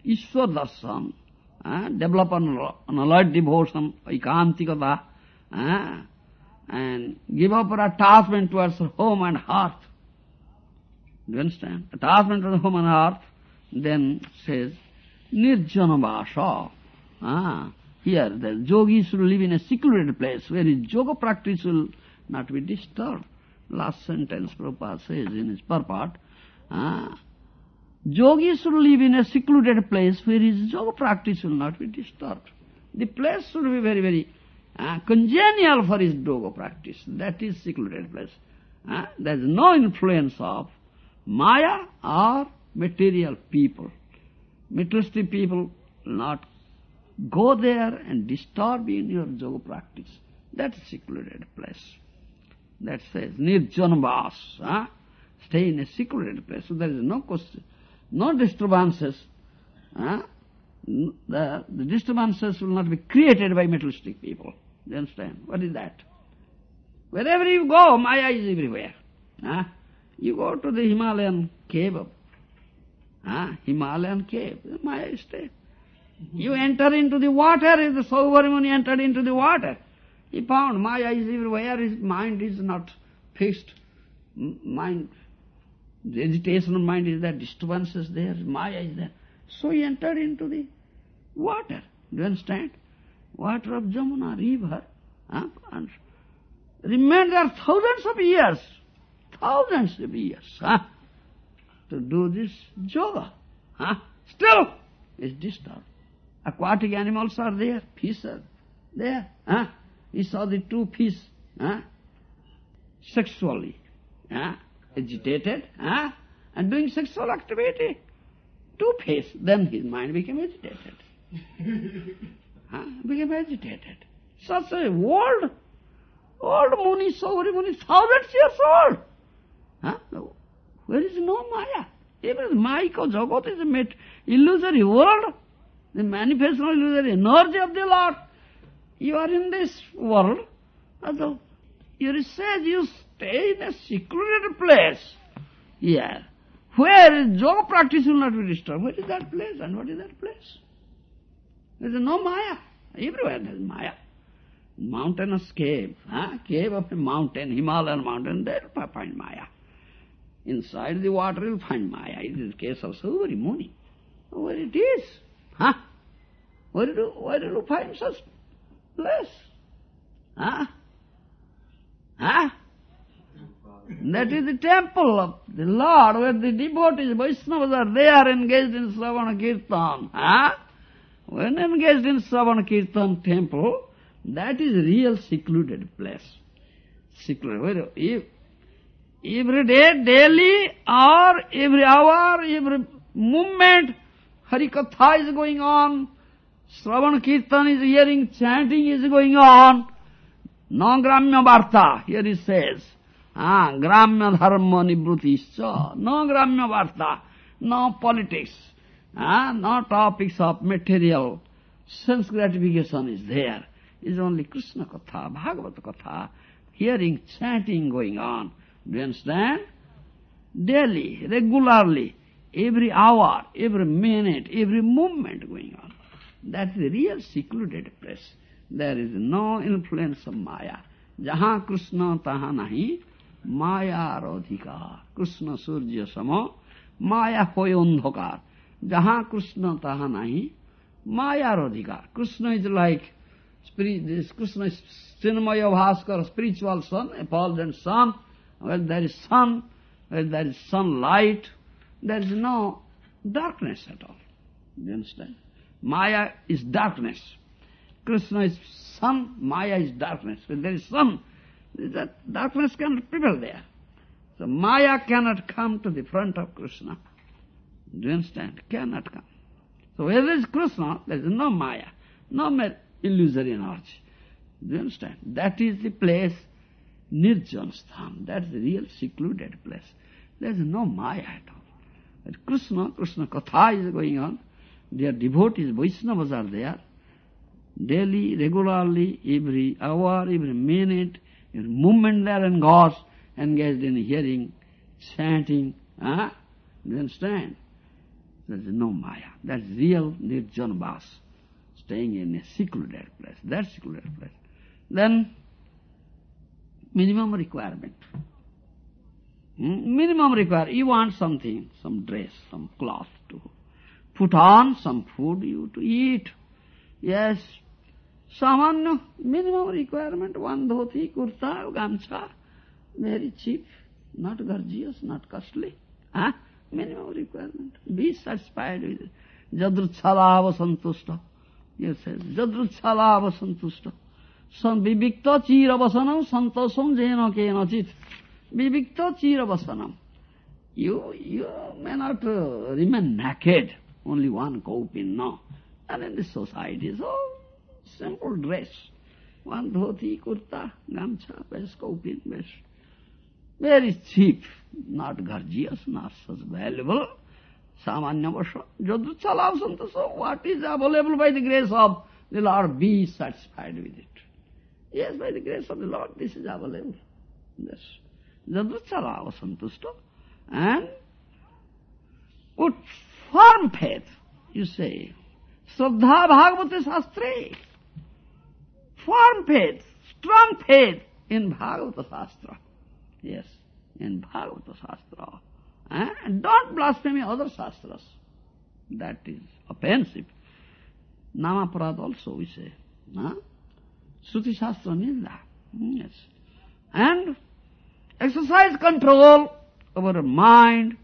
Ishwar darshan, develop an, an alert devotion, ikantikata, uh, and give up our attachment towards home and hearth. Do you understand? Attachment to the home and hearth, then says, nirjanavasa. Ah, here, the yogis should live in a secluded place where his yoga practice will not be disturbed. Last sentence Prabhupada says in his purport, ah, Yogi should live in a secluded place where his yoga practice will not be disturbed. The place should be very, very uh, congenial for his yoga practice. That is secluded place. Uh, there is no influence of Maya or material people. Materialistic people will not go there and disturb in your yoga practice. That's secluded place. That says nirjanvas. Uh, stay in a secluded place. So there is no question no disturbances, uh, the, the disturbances will not be created by materialistic people. You understand? What is that? Wherever you go, Maya is everywhere. Uh, you go to the Himalayan cave, uh, Himalayan cave, Maya is there. You enter into the water, as the Saubhari Muni entered into the water. He found Maya is everywhere, his mind is not fixed. Mind the agitation of mind is there, disturbance is there, Maya is there. So he entered into the water. Do you understand? Water of Jamuna, river. Huh? And remained there thousands of years. Thousands of years. Huh? To do this yoga. Huh? Still is disturbed. Aquatic animals are there, fish are there. Huh? He saw the two fish huh? sexually. Huh? Agitated, huh? and doing sexual activity. Two-face, then his mind became agitated. huh? Became agitated. Such a world, old Muni, Saubhari Muni, thousands years old. Huh? Where is no Maya? Even Maya Jagat is a illusory world, the manifestation of illusory energy of the Lord. You are in this world, although you says you stay in a secluded place. Yeah. Where yoga practice will not be disturbed. What is that place and what is that place? There is no Maya. Everywhere there is Maya. Mountainous cave, huh? cave of a mountain, Himalayan mountain, there find Maya. Inside the water you'll find Maya. It is the case of Saubhari Muni. Where it is? Huh? Where do, where do you find such place? Huh? Huh? That is the temple of the Lord, where the devotees, Vaishnavas are there engaged in Sravana Kirtan. Huh? When engaged in Sravana Kirtan temple, that is real secluded place. Secluded. If, every day, daily, or every hour, every moment, Harikatha is going on, Sravana Kirtan is hearing, chanting is going on, no gramya varta, here it says. Ah, gramya dharma nibrutischa. No gramya varta, no politics, ah, no topics of material. Sense gratification is there. It's only Krishna Katha, Bhagavata Katha, hearing, chanting going on. Do you understand? Daily, regularly, every hour, every minute, every moment going on. That's the real secluded place. There is no influence of Maya. Jaha Krishna taha nahi, Maya rodhikar. Krishna surya samo, Maya hoy andhakar. Jaha Krishna taha nahi, Maya rodhikar. Krishna is like, this Krishna is Chinmaya Bhaskar, spiritual sun, effulgent sun. Where there is sun, where there is sunlight, there is no darkness at all. Do you understand? Maya is darkness. Krishna is sun, Maya is darkness. When there is sun, that darkness cannot prevail there. So Maya cannot come to the front of Krishna. Do you understand? Cannot come. So where there is Krishna, there is no Maya, no mere illusory knowledge. Do you understand? That is the place, Nirjan Sthan. That's the real secluded place. There is no Maya at all. But Krishna, Krishna Katha is going on. Their devotees, Vaishnavas are there daily, regularly, every hour, every minute, every moment there and goes engaged in hearing, chanting. Huh? You understand? There is no Maya. That's real Nirjan Vas, staying in a secluded place. That secluded place. Then, minimum requirement. Hmm? Minimum requirement. You want something, some dress, some cloth to put on, some food you to eat. Yes, Samanya, minimum requirement, one dhoti, kurta, gamcha, very cheap, not gorgeous, not costly. Huh? Minimum requirement. Be satisfied with it. Jadruchalava santusta. Yes, says, Jadruchalava santusta. San vivikta chira vasanam santosam jena kenachit. Vivikta chira vasanam. You, you may not uh, remain naked, only one kaupin, no. And in this society, so simple dress. One dhoti, kurta, gamcha, best kaupin, best. Very cheap, not gorgeous, not such valuable. Samanya vasha. Jadruchala so what is available by the grace of the Lord, be satisfied with it. Yes, by the grace of the Lord, this is available. Yes. Jadruchala santusto. And with firm faith, you say, Shraddha Bhagavati Shastra. Firm faith, strong faith in Bhagavata Shastra. Yes, in Bhagavata Shastra. And don't blaspheme other Shastras. That is offensive. Namaparad also we say. Huh? Shruti Shastra Ninda. Hmm, yes. And exercise control over your mind,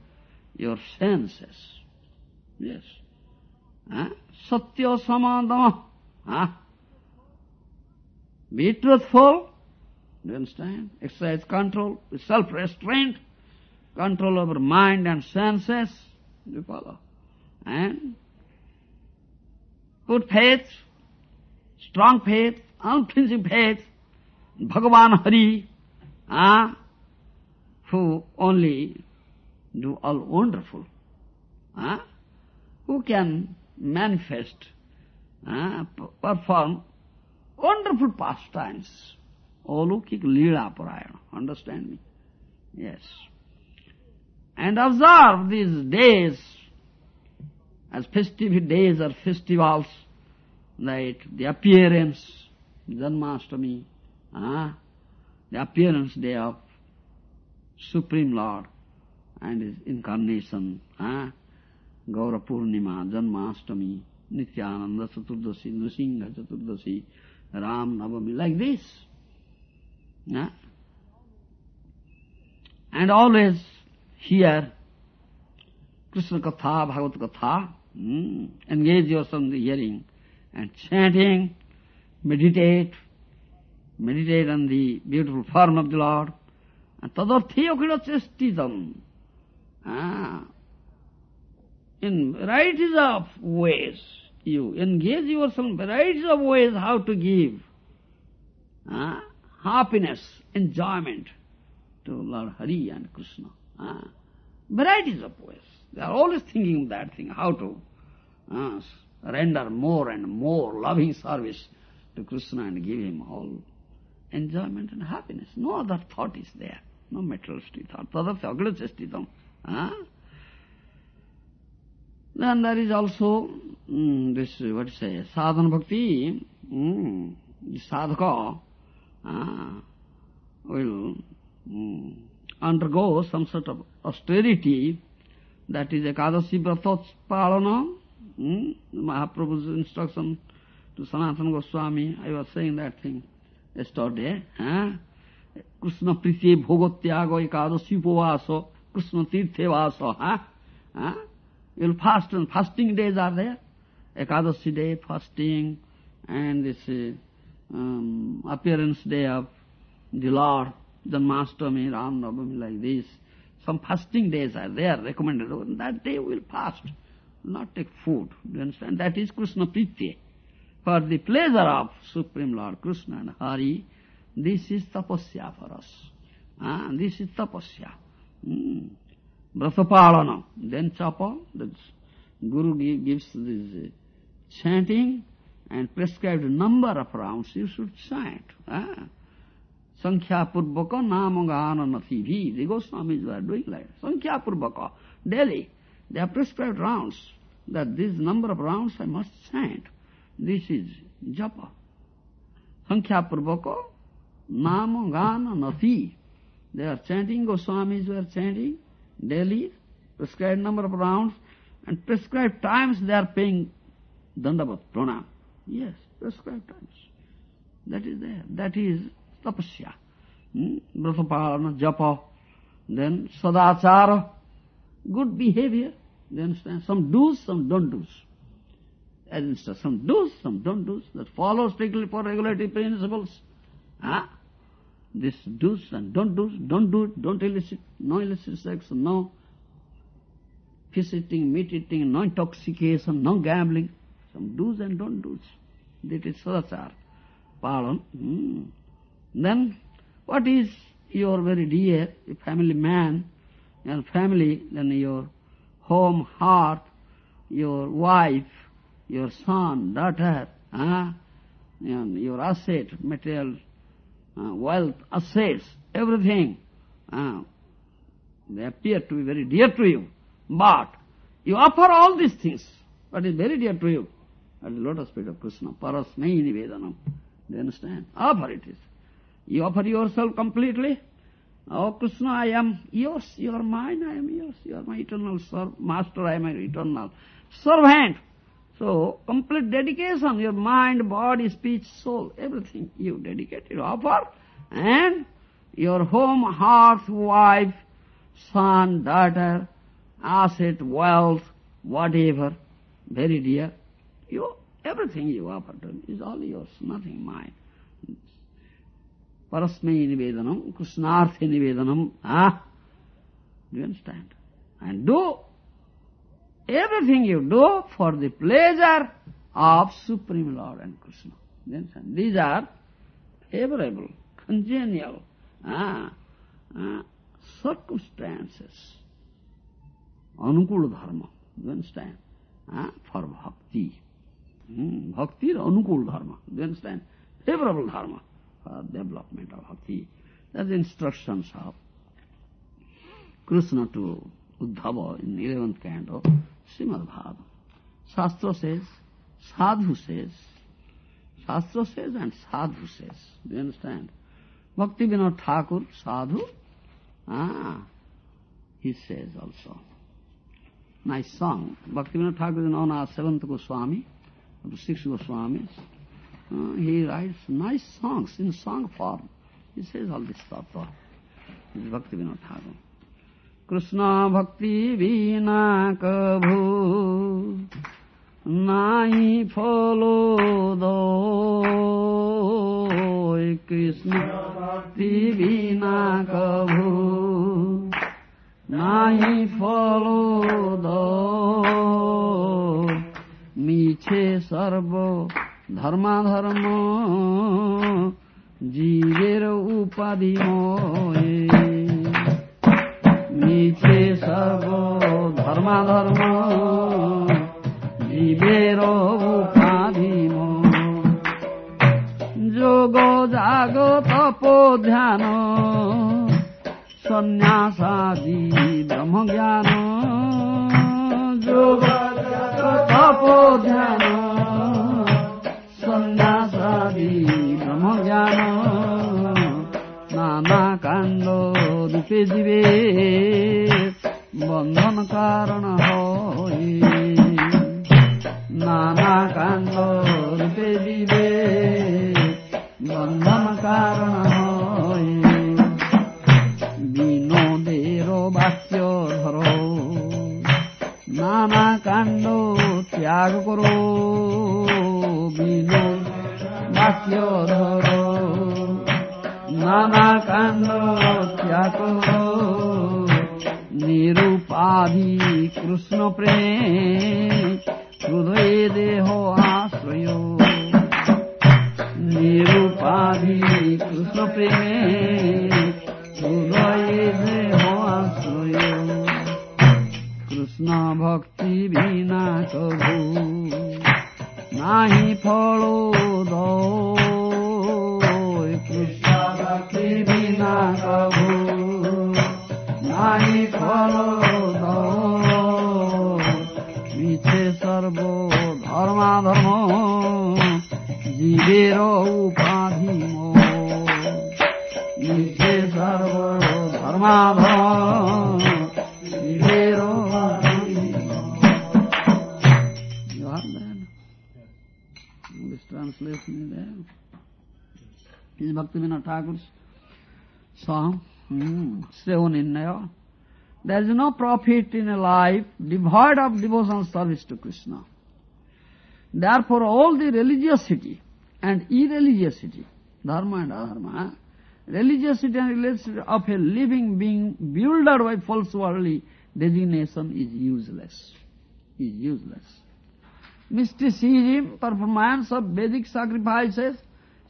your senses. Yes. Satya Samadama. Huh? Be truthful. Do you understand? Exercise control, self-restraint, control over mind and senses. Do you follow? And good faith, strong faith, unflinching faith, Bhagavan Hari, ah, who only do all wonderful, ah, who can manifest, ah, perform wonderful pastimes. Olukik Leela Parayana. Understand me? Yes. And observe these days as festive days or festivals, like the appearance, Janmashtami, ah, the appearance day of Supreme Lord and His incarnation, ah, Gaura Purnima Janmashtami Nityananda Chaturdashi, Nrisimha Chaturdashi Rama Navami like this and always hear Krishna katha Bhagavat katha engage your son hearing and chanting meditate meditate on the beautiful form of the Lord तदर्थी चेस्टिजम in varieties of ways, you engage yourself in varieties of ways how to give uh, happiness, enjoyment to Lord Hari and Krishna. Uh, varieties of ways. They are always thinking that thing, how to uh, render more and more loving service to Krishna and give him all enjoyment and happiness. No other thought is there. No materialistic thought. Tadatha aglachastitam. Uh, then there is also mm, this, to say, sadhana bhakti, mm, the sadhaka uh, will mm, undergo some sort of austerity, that is Ekadasi Vrata Palana, mm, Mahaprabhu's instruction to Sanatana Goswami, I was saying that thing yesterday, huh? Krishna Priti Bhogotyago Ekadasi Upavasa, Krishna Tirthe Vasa, huh? huh? You'll fast, and fasting days are there. Ekadasi day, fasting, and this uh, um, appearance day of the Lord, Janmashtami, Ram Navami, like this. Some fasting days are there, recommended. On that day we'll fast, not take food. Do you understand? That is Krishna Priti. For the pleasure of Supreme Lord Krishna and Hari, this is tapasya for us. Ah, this is tapasya. Mm. Vratapalanam. Then chapa, the Guru gives this uh, chanting and prescribed number of rounds you should chant. Ah. Sankhya Purvaka Namagana Nathivi. The Goswamis were doing like Sankhya Purvaka. Daily. They have prescribed rounds. that this number of rounds I must chant. This is japa. Sankhya Purvaka, Nama Gana Nati. They are chanting, Goswamis were chanting daily, prescribed number of rounds, and prescribed times they are paying Dandavat, Pranam. Yes, prescribed times. That is there. That is tapasya. Hmm? Japa, then sadachara, good behavior. You understand? Some do's, some don't do's. As instance, some do's, some don't do's, that follow strictly for regulatory principles. Huh? This do's and don't do's, don't do it, don't illicit, no illicit sex, no fish eating, meat eating, no intoxication, no gambling. Some do's and don't do's. That is sadachar. Palan. Hmm. Then, what is your very dear family man, your family, then your home, heart, your wife, your son, daughter, huh? and your asset, material, wealth, assets, everything, uh, they appear to be very dear to you. But you offer all these things, what is very dear to you, at the lotus feet of Krishna, parasmai nivedanam. Do you understand? Offer it is. You offer yourself completely. Oh Krishna, I am yours, you are mine, I am yours, you are my eternal serv master, I am my eternal servant. So, complete dedication, your mind, body, speech, soul, everything you dedicate, you offer, and your home, hearth, wife, son, daughter, asset, wealth, whatever, very dear, you, everything you offer to is all yours, nothing mine. Parasmai nivedanam, Krishnarthi nivedanam, ah, do you understand? And do everything you do for the pleasure of Supreme Lord and Krishna. These are favorable, congenial ah, ah, circumstances, anukul dharma. You understand? Ah, for bhakti. Hmm, bhakti is anukul dharma. You understand? Favorable dharma for development of bhakti. That's the instructions of Krishna to Uddhava in 11th canto, Srimad भाव shastra says sadhu says shastra says and sadhu says understand Bhakti Vinod Thakur, sadhu, he says also my song Bhakti Vinod Thakur is known are seventh Goswami six Goswami, he writes nice songs in song form he says all this Bhakti Vinod Thakur. Krishna भक्ति बिना कभू नाई फलो दो कृष्ण भक्ति बिना कभू नाई फलो दो মিছে সর্ব ধর্মাধর্ম জীবের উপাধি ময়ে धर्म धर्म मेरो उपाधि जोगो जागो तपो ध्यान सन्यासादि ब्रह्म ज्ञान जागो तपो ध्यान सन्यासादी ब्रह्म ज्ञान नाना काण्ड रूपे profit in a life devoid of devotional service to Krishna. Therefore, all the religiosity and irreligiosity, dharma and adharma, religiosity and religiosity of a living being bewildered by false worldly designation is useless. Is useless. Mysticism, performance of Vedic sacrifices,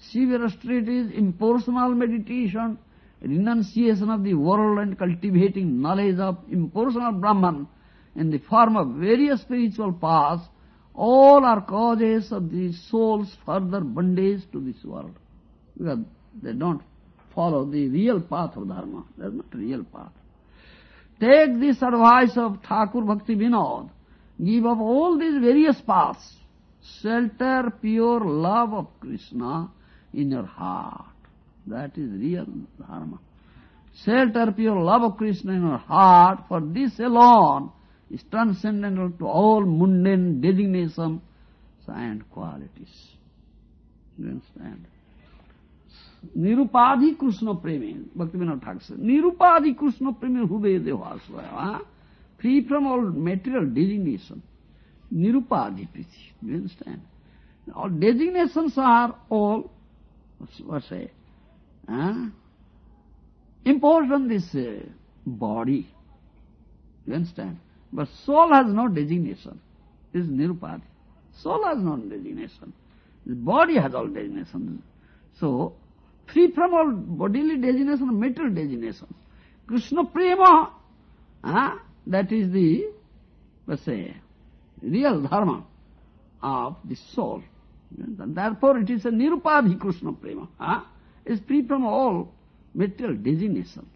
severe austerities, impersonal meditation, renunciation of the world and cultivating knowledge of impersonal Brahman in the form of various spiritual paths, all are causes of the soul's further bondage to this world. Because they don't follow the real path of Dharma. That's not real path. Take this advice of Thakur Bhakti Vinod. Give up all these various paths. Shelter pure love of Krishna in your heart. That is real dharma. Shelter pure love of Krishna in your heart, for this alone is transcendental to all mundane designations and qualities. You understand? Nirupadi Krishna Premi, Bhaktivinoda Thakur says, Nirupadi Krishna Premi Hubhe Devasvaya, free from all material designation. Nirupadi Priti, you understand? All designations are all, what's say, huh? imposed on this uh, body. You understand? But soul has no designation. This is. Soul has no designation. The body has all designations. So, free from all bodily designation, material designation. Krishna prema, ah, that is the, let's say, real dharma of the soul. And therefore it is a nirupadhi Krishna prema. Ah, is free from all material designation.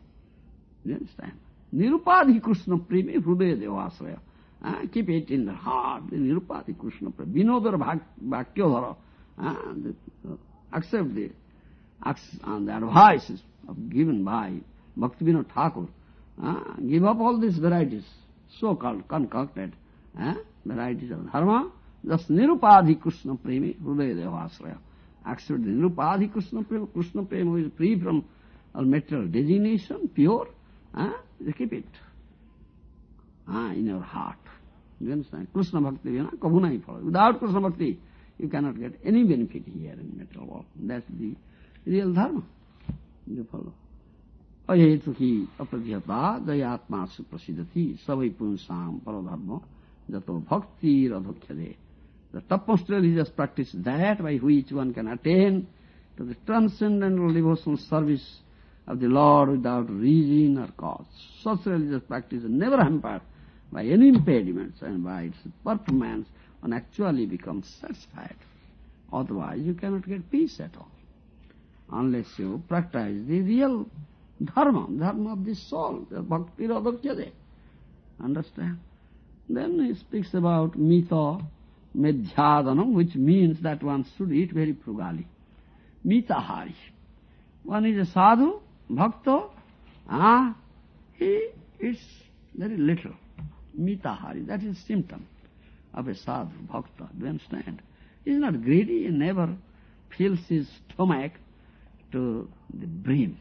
You understand? Nirupadhi Krishna prema hrudaya devasraya. Ah, keep it in the heart, the nirupadhi Krishna prema. Vinodara bhakyodhara. Ah, the, uh, accept the and the advices given by Bhaktivinoda Thakur, uh, give up all these varieties, so-called concocted uh, varieties of dharma, just nirupadhi Krishna premi, Hridaya Devasraya. Accept the nirupadhi Krishna prema, Krishna prema is free from all material designation, pure, uh, keep it uh, in your heart. You understand? Krishna Bhakti, you know, kabhunai follow. Without Krishna Bhakti, you cannot get any benefit here in material world. That's the real dharma. You follow. अहेतु ही अप्रतिहता दयात्मा से प्रसिद्धति सबै पुंसाम परधर्म जतो भक्ति रधोख्यते The topmost religious practice that by which one can attain to the transcendental devotional service of the Lord without reason or cause. Such religious practice is never hampered by any impediments and by its performance one actually becomes satisfied. Otherwise you cannot get peace at all unless you practice the real dharma, dharma of the soul, the bhakti radhakyade. Understand? Then he speaks about mita medhyadanam, which means that one should eat very frugally. Mitahari. One is a sadhu, bhakta, ah, he eats very little. Mitahari, that is symptom of a sadhu, bhakta, do you understand? He is not greedy, he never fills his stomach to the brim.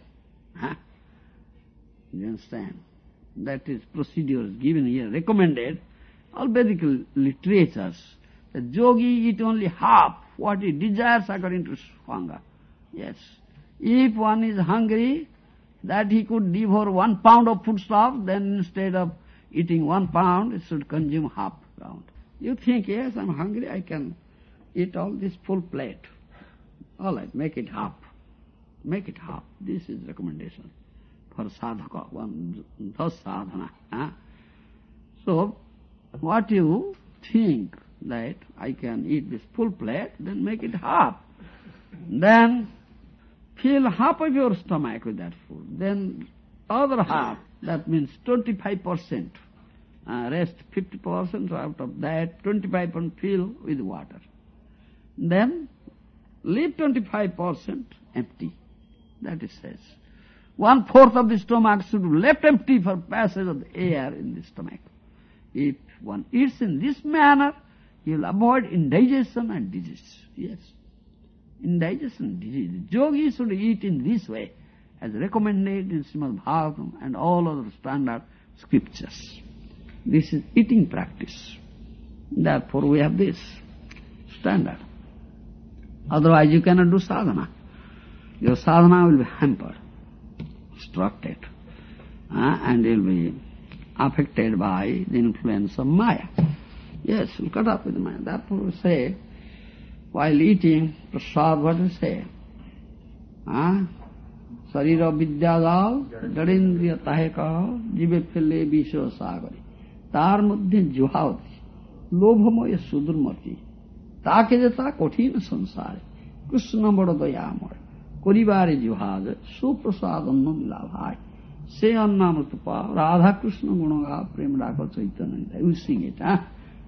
Huh? You understand? That is procedures given here, recommended, all Vedic literatures. The yogi eat only half what he desires according to Swanga. Yes. If one is hungry, that he could devour one pound of foodstuff, then instead of eating one pound, he should consume half pound. You think, yes, I'm hungry, I can eat all this full plate. All right, make it half. Make it half. This is recommendation for sadhaka, one thus sadhana. Huh? So, what you think that I can eat this full plate, then make it half. Then fill half of your stomach with that food. Then other half, that means 25%. Uh, rest 50% out of that, 25% fill with water. Then leave 25% empty. That it says. One fourth of the stomach should be left empty for passage of the air in the stomach. If one eats in this manner, he will avoid indigestion and disease. Yes. Indigestion, disease. Yogi should eat in this way, as recommended in Srimad Bhagavatam and all other standard scriptures. This is eating practice. Therefore we have this standard. Otherwise you cannot do sadhana. Your sadhana will be hampered, obstructed, uh, and you will be affected by the influence of Maya. Yes, we cut up with Maya. Therefore we say, while eating prasad, what we say? Huh? শরীর বিদ্যা দাও জড়েন্দ্রিয় তাহে কহ জীবে ফেলে বিষ সাগরে তার মধ্যে জুহাওতি লোভময় সুদূরমতি তাকে যে তা কঠিন সংসারে কৃষ্ণ বড় দয়াময় করিবারে জুহাজ সুপ্রসাদ অন্ন মিলা ভাই সে অন্নামৃত পা রাধা কৃষ্ণ গুণগা প্রেম ডাক Chaitanya we Singh it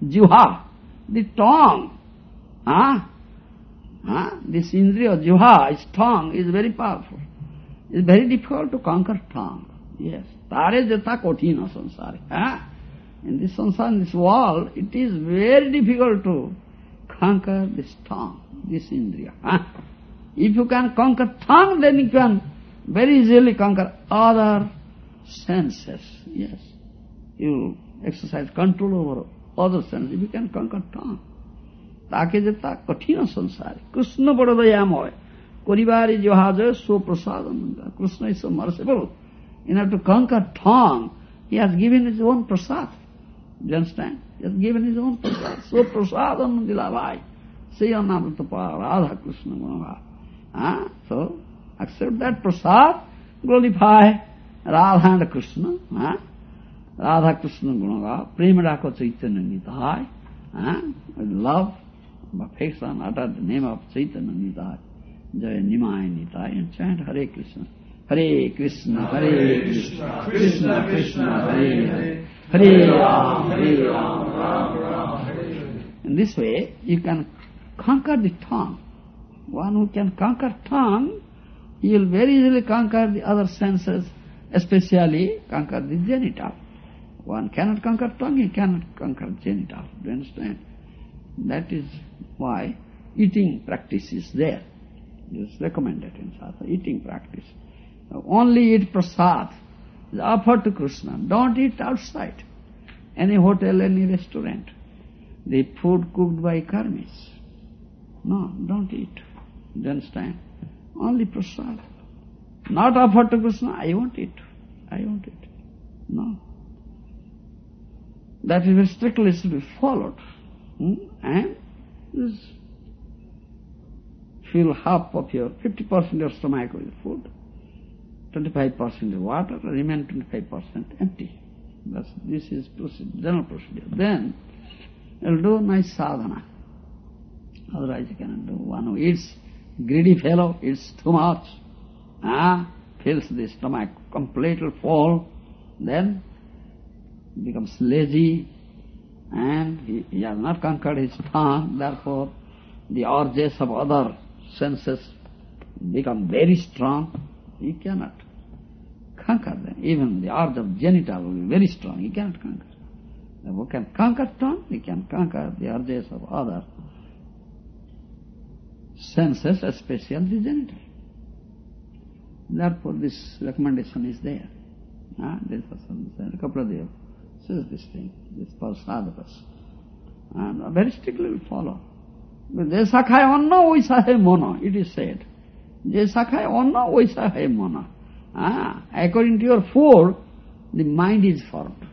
jiva, the tongue, ah, ah, this indriya, jiva, its tongue, is very powerful. It's very difficult to conquer tongue. Yes. Tare jata kotina sansari. Ah? In this sansara, in this world, it is very difficult to conquer this tongue, this indriya. If you can conquer tongue, then you can very easily conquer other senses. Yes. You exercise control over other senses. If you can conquer tongue. তাকে যে তা কঠিন সংসারে কৃষ্ণ বড় দয়াময় Korivari Johaja so prasadam. Krishna is so merciful. In order to conquer tongue, he has given his own prasad. Do you understand? He has given his own prasad. So prasadam dilavai. Sayanamritapa Radha Krishna Gunava. Ah, so, accept that prasad, glorify Radha and Krishna. Ah, Krishna Gunava. Premadaka Chaitanya Nitai. Ah, with love, affection, utter the name of Chaitanya Nitai. Jaya Nimai Nitai and chant Hare Krishna. Hare Krishna, Hare Krishna, Krishna Krishna, Hare Hare, Hare Ram, Hare Ram, Ram Ram, Hare In this way, you can conquer the tongue. One who can conquer tongue, he will very easily conquer the other senses, especially conquer the genital. One cannot conquer tongue, he cannot conquer genital. Do you understand? That is why eating practice is there. It is recommended in sadhana, eating practice. Only eat prasad, is offered to Krishna. Don't eat outside, any hotel, any restaurant. The food cooked by karmis. No, don't eat. Do You understand? Only prasad. Not offered to Krishna, I won't eat. I won't eat. No. That is strictly to be followed. Hmm? And fill half of your, 50% of your stomach with food, 25% water, remain 25% empty. That's, this is procedure, general procedure. Then, you'll do nice sadhana. Otherwise you cannot do. One who eats, greedy fellow, eats too much, ah, fills the stomach completely full, then becomes lazy, and he, he has not conquered his tongue, therefore the urges of other senses become very strong, he cannot conquer them. Even the art of genital will be very strong, he cannot conquer. Who can conquer tongue, he can conquer the urges of other senses, especially the genital. Therefore this recommendation is there. Ah, this person said, Kapradev says this thing, this for sadhakas. And very strictly we follow. যে শাখায় অন্ন ওই সাহে মন it is said যে শাখায় অন্ন ওই সাহে মন ah, according to your food the mind is formed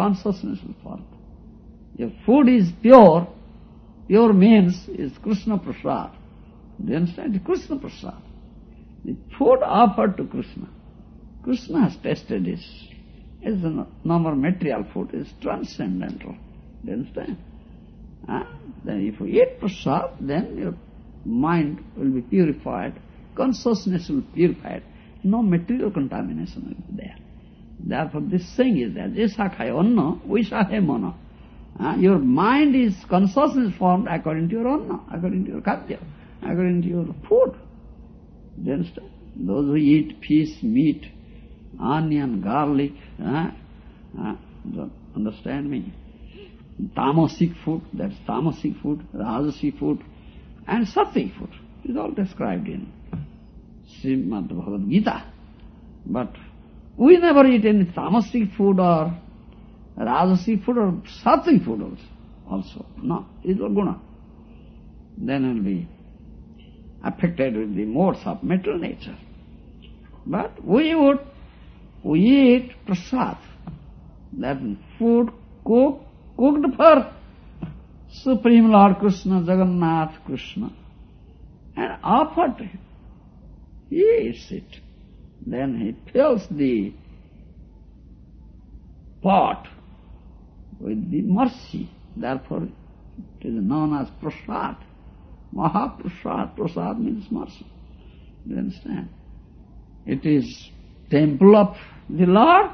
consciousness is formed your food is pure pure means is krishna prasad do you understand krishna prasad the food offered to krishna krishna has tested this a normal material food is transcendental do you understand Huh? Then if you eat prasad, then your mind will be purified, consciousness will be purified, no material contamination will be there. Therefore this saying is that, Jesakhay onna, vishahe mana. Uh, your mind is consciousness formed according to your anna, according to your khatya. according to your food. Do you understand? Those who eat fish, meat, onion, garlic, huh? Understand me? Tamasic food, that's tamasic food, rajasic food, and sattvic food. is all described in Srimad Bhagavad Gita. But we never eat any tamasic food or rajasic food or sattvic food also. also. No, it's all guna. Then we'll be affected with the modes of material nature. But we would, we eat prasad, that food cooked, cooked for Supreme Lord Krishna, Jagannath Krishna, and offered to him. He eats it. Then he fills the pot with the mercy. Therefore, it is known as prasad. Mahaprasad. Prasad means mercy. You understand? It is temple of the Lord,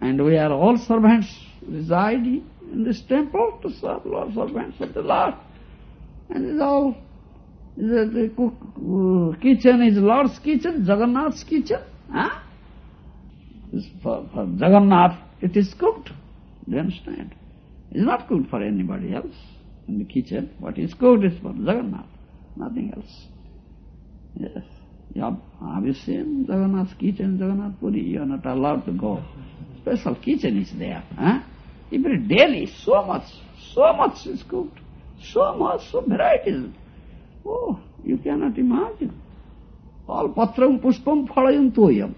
and we are all servants residing in this temple to serve Lord, servants of the Lord. And it's all, the, cook, uh, kitchen is Lord's kitchen, Jagannath's kitchen. Huh? For, for Jagannath, it is cooked. Do you understand? It's not cooked for anybody else in the kitchen. What is cooked is for Jagannath, nothing else. Yes. Yeah, obviously in Jagannath's kitchen, Jagannath Puri, you are not allowed to go. Special kitchen is there. Huh? Every daily, so much, so much is cooked. So much, so varieties. Oh, you cannot imagine. All patram pushpam phalayam toyam.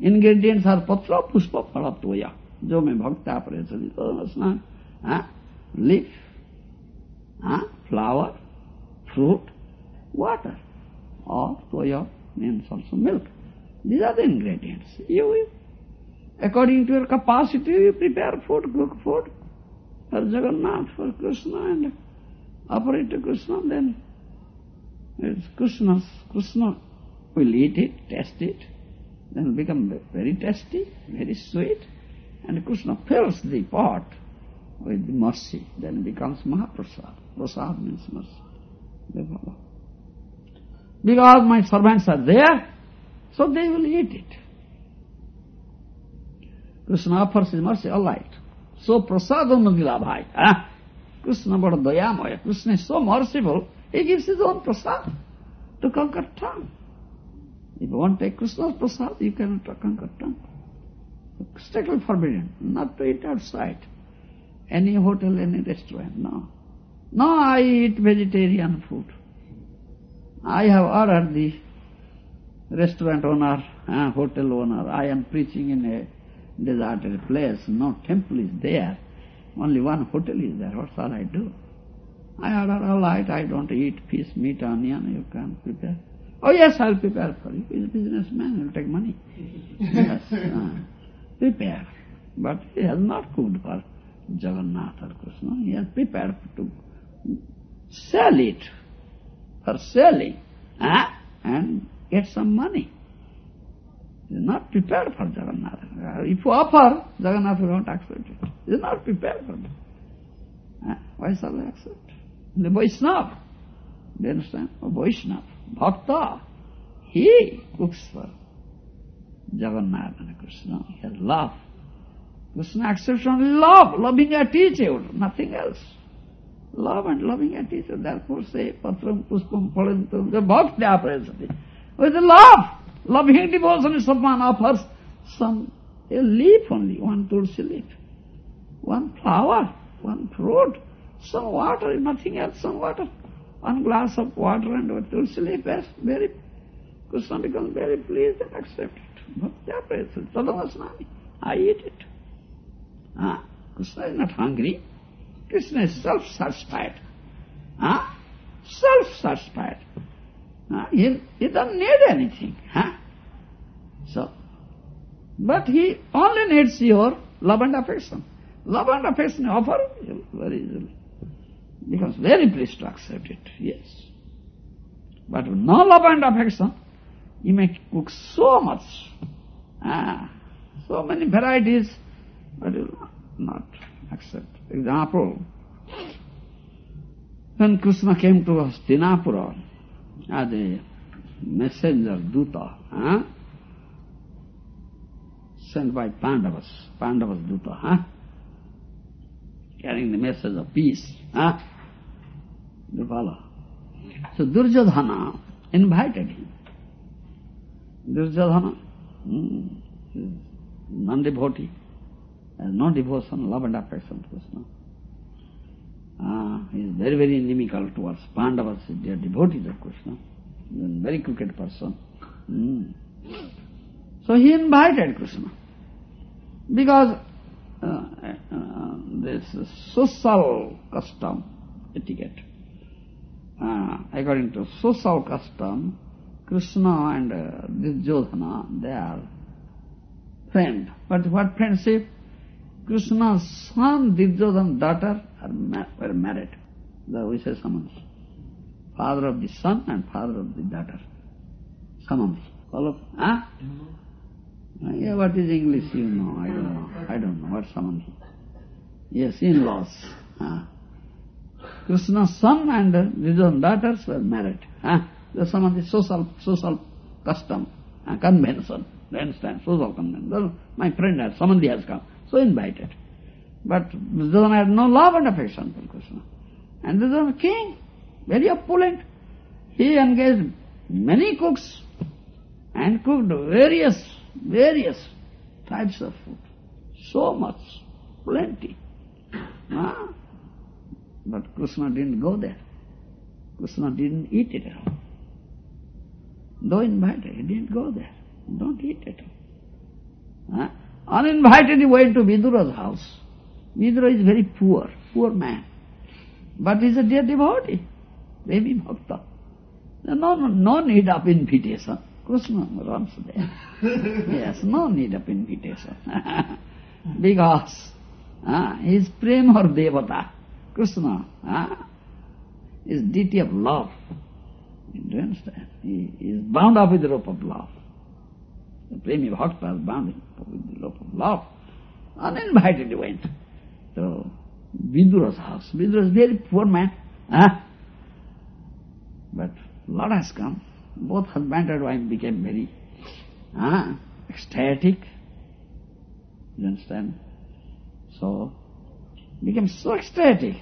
Ingredients are patra pushpa phala toya. Jo me bhakta prasadi toyam huh? Leaf, huh? flower, fruit, water. All toya means also milk. These are the ingredients. You, according to your capacity, you prepare food, cook food for Jagannath, for Krishna, and offer it to Krishna, then it's Krishna's. Krishna will eat it, taste it, then become very tasty, very sweet, and Krishna fills the pot with mercy, then becomes Mahaprasad. Prasad means mercy. They follow. Because my servants are there, so they will eat it. Krishna offers his mercy, all right. So prasadam bhai. Ah? Krishna bada dayamaya. Krishna is so merciful, he gives his own prasad to conquer tongue. If you want to take Krishna's prasad, you cannot conquer tongue. Strictly forbidden, not to eat outside. Any hotel, any restaurant, no. No, I eat vegetarian food. I have ordered the restaurant owner, uh, hotel owner, I am preaching in a deserted place, no temple is there, only one hotel is there, what shall I do? I order, all right, I don't eat fish, meat, onion, you can prepare. Oh yes, I'll prepare for you. He's a businessman, he'll take money. yes, uh, prepare. But he has not cooked for Jagannath or Krishna. He has prepared to sell it for selling eh? and get some money. He is not prepared for Jagannath. If you offer, Jagannath not accept it. He is not prepared for it. Eh? Why shall I accept? The Vaishnava, do you understand? A Vaishnava, Bhakta, he cooks for Jagannath and Krishna. He has love. Krishna accepts only love, loving attitude, nothing else. Love and loving attitude. Therefore say, patram puspam phalantam, the bhakti aprasati. With love, loving devotion, someone offers some, a leaf only, one tulsi leaf, one flower, one fruit, some water, nothing else, some water. One glass of water and a tulsi leaf, yes, very, Krishna becomes very pleased and accepts it. Bhakti aprasati, tadamasnami. I eat it. Ah, Krishna is not hungry. Krishna is self-satisfied. Ah, self-satisfied. Ah, he, he doesn't need anything. Huh? So, but he only needs your love and affection. Love and affection offer very easily. Becomes very pleased to accept it, yes. But no love and affection, you may cook so much, ah, so many varieties, but you will not accept. Example, when Krishna came to Hastinapura, as a messenger, Duta, huh? sent by Pandavas, Pandavas Duta, huh? carrying the message of peace. Huh? Follow? So Duryodhana invited him. Duryodhana, hmm, non-devotee, no devotion, love and affection to Krishna. Uh, he is very, very inimical towards Pandavas, they are devotees of Krishna. Very crooked person. Mm. So he invited Krishna. Because uh, uh, this social custom, etiquette. Uh, according to social custom, Krishna and uh, Duryodhana, they are friends. But what friendship? Krishna's son, Duryodhana's daughter are ma were married. The say Samanti. Father of the son and father of the daughter. Samanti. Follow? Huh? Uh, yeah, what is English you know? I don't know. I don't know. What Samanti? Yes, in-laws. Uh, Krishna's son and Duryodhana's daughters were married. Uh, the Samanti social, social custom, uh, convention. You understand? Social convention. My friend has, Samanti has come. So invited. But Duryodhana had no love and affection for Krishna. And Duryodhana king, very opulent. He engaged many cooks and cooked various, various types of food. So much, plenty. Ah. But Krishna didn't go there. Krishna didn't eat it at all. Though invited, he didn't go there. Don't eat it all. Uninvited he went to Vidura's house. Vidura is very poor, poor man. But he's a dear devotee, Devi Bhakta. No, no, no need of invitation. Krishna runs there. yes, no need of invitation. because uh, he is prema or devata. Krishna uh, is deity of love. Do you understand? He is bound up with the rope of love. Premi Bhakta is bound with the love. Uninvited he went to Vidura's house. Vidura is very poor man. Huh? But Lord has come. Both husband and wife became very huh, ecstatic. You understand? So, became so ecstatic.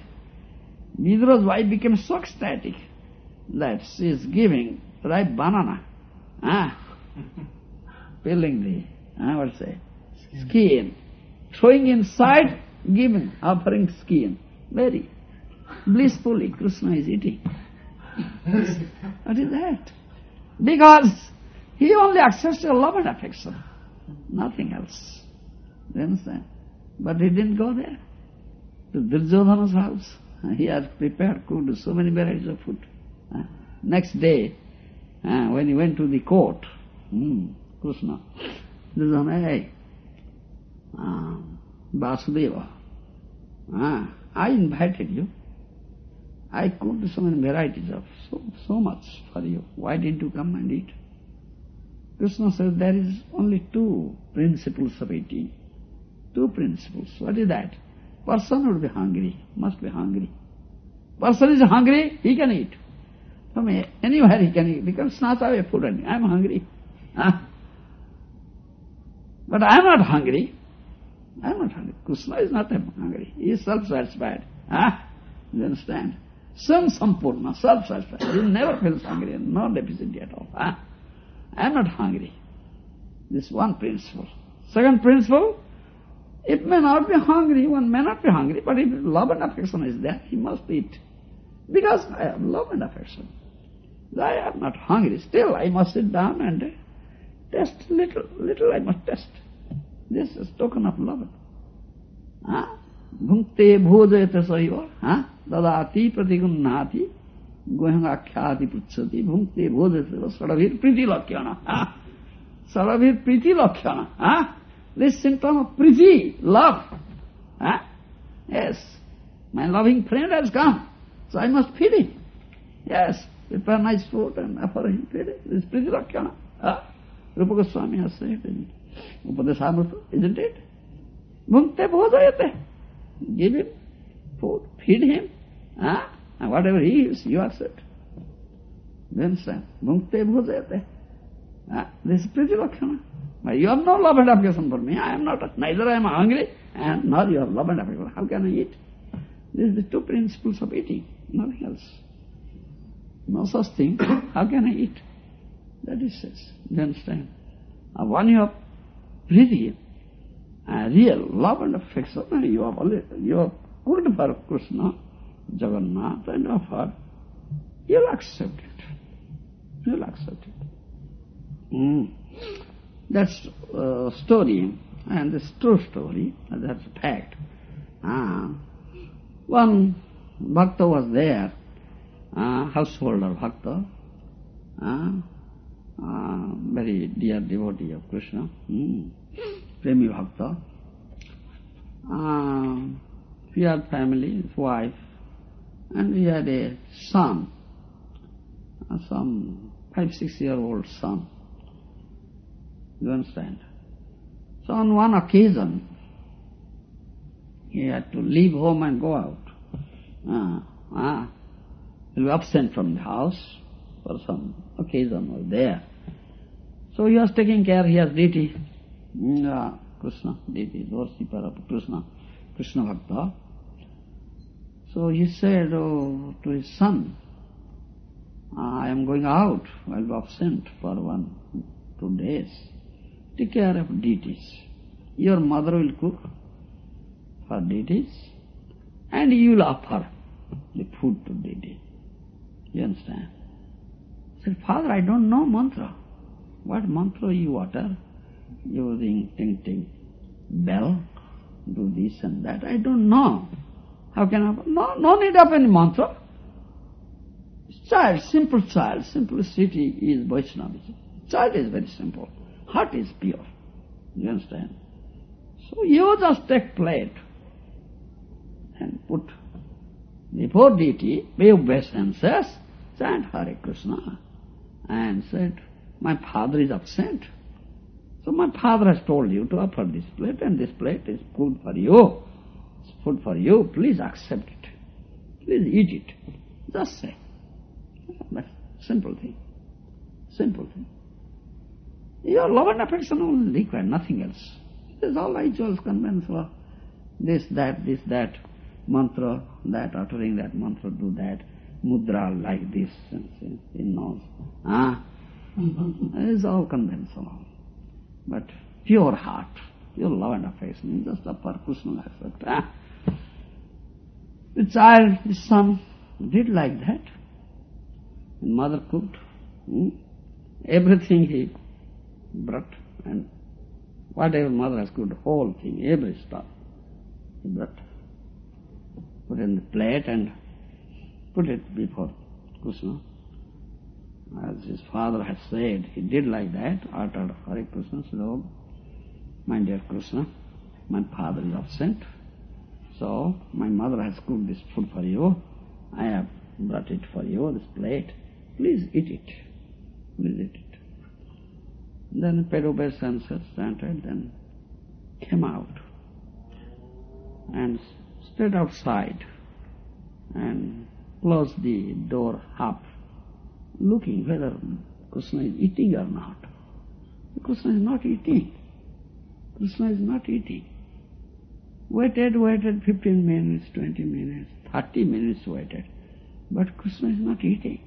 Vidura's wife became so ecstatic that she is giving ripe banana. Ah, uh, what say, skin, throwing inside, giving, offering skin. Very blissfully Krishna is eating. what is that? Because he only accepts your love and affection, nothing else. You understand? But he didn't go there. To Duryodhana's house. He had prepared, cooked so many varieties of food. Next day, when he went to the court, hmm, Krishna. Duryodhana, hey, uh, Vasudeva, uh, I invited you. I cooked so many varieties of so, so much for you. Why didn't you come and eat? Krishna says there is only two principles of eating. Two principles. What is that? Person would be hungry, must be hungry. Person is hungry, he can eat. From anywhere he can eat. He can snatch away food and I'm hungry. Huh? But I am not hungry. I am not hungry. Krishna is not hungry. He is self-satisfied. Huh? You understand? Sam Sampurna, self-satisfied. He never feels hungry, no deficiency at all. Ah, huh? I am not hungry. This one principle. Second principle, it may not be hungry, one may not be hungry, but if love and affection is there, he must eat. Because I have love and affection. I am not hungry. Still, I must sit down and test little, little I must test. This is token of love. Bhunkte bhojayate saiva, dadati pratigunati, gohangakhyati puchati, bhunkte bhojayate saiva, saravir priti lakhyana. Saravir priti lakhyana. This symptom of priti, love. Ah, yes, my loving friend has come, so I must feed him. Yes, prepare nice food and offer him feed it. This is priti lakhyana. Rupa Goswami has said in Upadeshamrita, isn't it? Bhunkte bhodayate. Give him food, feed him, ah, and whatever he is, you accept. You understand? Bhukte bhujate. Uh, this is pretty Lakshana. But you have no love and affection for me. I am not, neither I am hungry, and nor you have love and affection. How can I eat? These are the two principles of eating, nothing else. No such thing. How can I eat? That is says. You understand? Now, when you have really uh, real love and affection, you have only, you have good for Krishna, Jagannath, and offer, you'll accept it. You'll accept it. Mm. That's uh, story, and this true story, that's a fact. Uh, one bhakta was there, uh, householder bhakta, uh, very dear devotee of Krishna, mm, Premi bhakta. Uh, he had family, his wife, and we had a son, some five, six year old son. You understand? So on one occasion, he had to leave home and go out. Uh, uh, he was absent from the house for some occasion or there. So he was taking care, he has deity, uh, Krishna, deity, worshipper of Krishna, Krishna Bhakta. So he said oh, to his son, I am going out, I'll be absent for one, two days. Take care of deities. Your mother will cook for deities and you will offer the food to deity. You understand? He said, Father, I don't know mantra. What mantra you utter? Using ting ting bell, do this and that. I don't know. How can I? No, no need of any mantra. Child, simple child, simplicity is Vaishnavism. Child is very simple. Heart is pure. You understand? So you just take plate and put before deity, wave obeisances, chant Hare Krishna, and said, my father is absent. So my father has told you to offer this plate, and this plate is food for you. It's food for you. Please accept it. Please eat it. Just say. That's simple thing. Simple thing. Your love and affection only require nothing else. It is all rituals, conventional. This, that, this, that, mantra, that, uttering that mantra, do that, mudra like this, and in nose. Ah, it is all conventional. But pure heart, pure love and affection, just a for Krishna aspect. Ah. The child, the son, did like that. Mother cooked. Hmm? Everything he brought and whatever mother has cooked, whole thing, every stuff he brought. Put in the plate and put it before Krishna. As his father has said, he did like that, uttered Hare Krishna, Lord, my dear Krishna, my father is absent, so my mother has cooked this food for you. I have brought it for you, this plate. Please eat it. Please eat it. Then paid obeisance, chanted, then came out and stood outside and closed the door up, looking whether Krishna is eating or not. Krishna is not eating. Krishna is not eating. Waited, waited 15 minutes, 20 minutes, 30 minutes waited. But Krishna is not eating.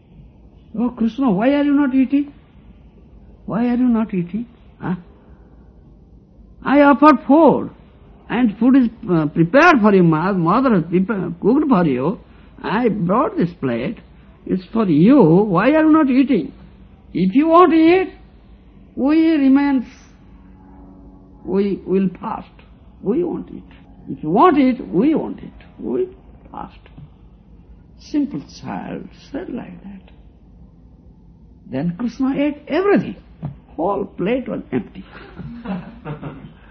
Oh Krishna, why are you not eating? Why are you not eating? Huh? I offered food and food is uh, prepared for you, mother has prepared, cooked for you. I brought this plate. It's for you. Why are you not eating? If you want to eat, we remain, we will fast. We won't eat. If you want it, we want it. We fast. Simple child said like that. Then Krishna ate everything. Whole plate was empty.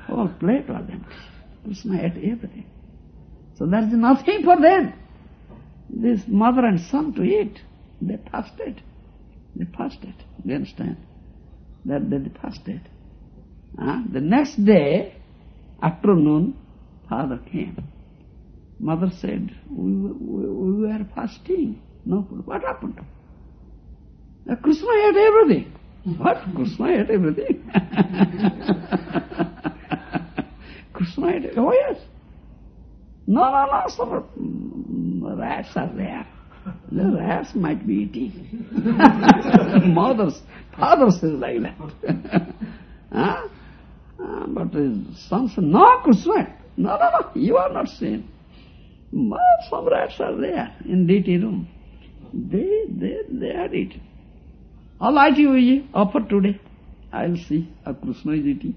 Whole plate was empty. Krishna ate everything. So there is nothing for them. This mother and son to eat. They fasted. They fasted. You understand? That they fasted. Uh, the next day, afternoon, father came. Mother said, we, we, we were fasting. No food. What happened? Uh, Krishna ate everything. What? Krishna ate everything? Krishna ate Oh yes. No, no, no, some rats are there. The rats might be eating. Mothers, fathers is like that. huh? Uh, but his son said, no, Krishna. No, no, no, you are not seen. But some rats are there in deity room. They, they, they are eating. All right, you offer today. I'll see how Krishna is eating.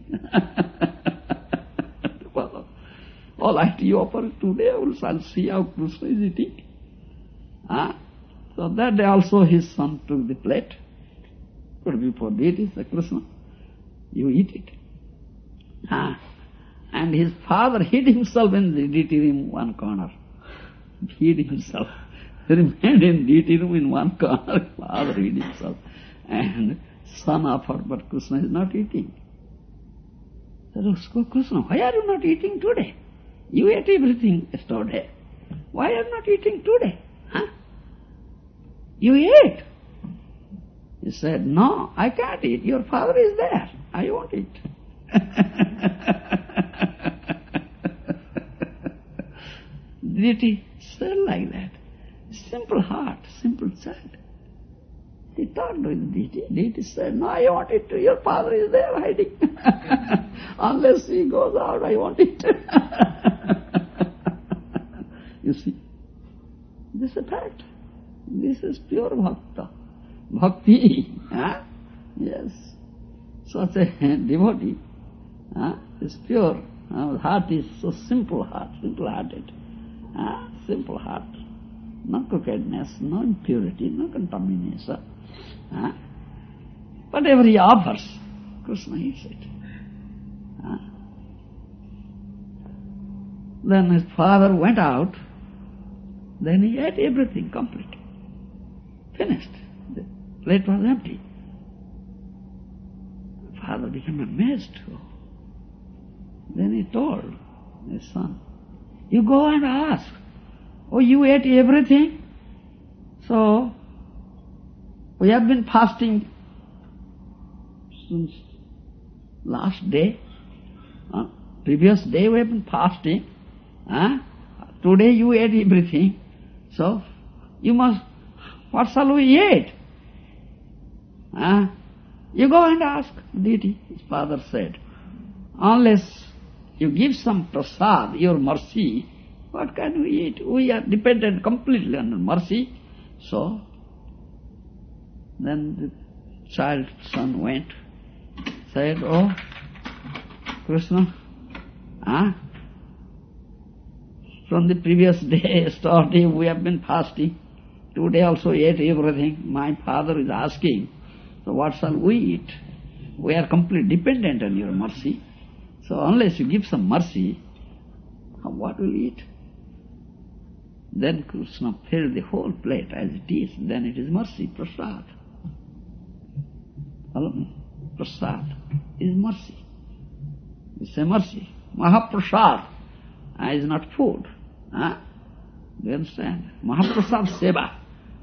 All you offer today, I will I'll see how Krishna is eating. Eh? Huh? So that day also his son took the plate, put before deities, the Krishna, you eat it. Huh? And his father hid himself in the deity room one corner. Hid himself. Remained in deity room in one corner. Father hid himself. And son offered, but Krishna is not eating. Oh, Krishna, why are you not eating today? You ate everything yesterday. Why are not eating today? Huh? You ate. He said, no, I can't eat. Your father is there. I won't eat. Deity said like that. Simple heart, simple child. He talked with deity. Deity said, no, I want it. Your father is there hiding. Unless he goes out, I want it. you see, this is a fact. This is pure bhakta. Bhakti. Huh? Yes. Such a devotee huh? is pure. Uh, heart is so simple heart, simple-hearted. Uh, simple heart. No crookedness, no impurity, no contamination. Uh, whatever he offers, Krishna eats it. Uh, then his father went out, then he ate everything complete. Finished. The plate was empty. The Father became amazed. Then he told his son, you go and ask, oh, you ate everything? So, we have been fasting since last day. Uh, previous day we have been fasting. Uh, today you ate everything. So, you must what shall we eat? Huh? You go and ask deity, his father said. Unless you give some prasad, your mercy, what can we eat? We are dependent completely on mercy. So, then the child son went, said, Oh, Krishna, huh? From the previous day starting we have been fasting. Today also ate everything. My father is asking, so what shall we eat? We are completely dependent on your mercy. So unless you give some mercy, what will eat? Then Krishna filled the whole plate as it is. Then it is mercy, prasad. Prasad is mercy. It's a mercy. Mahaprasad is not food. Huh? Do you understand? Mahaprasad seva.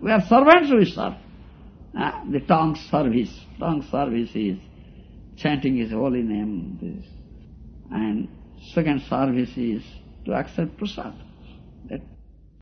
We are servants we serve. Ah, the tongue service. Tongue service is chanting His holy name. This. And second service is to accept prasad.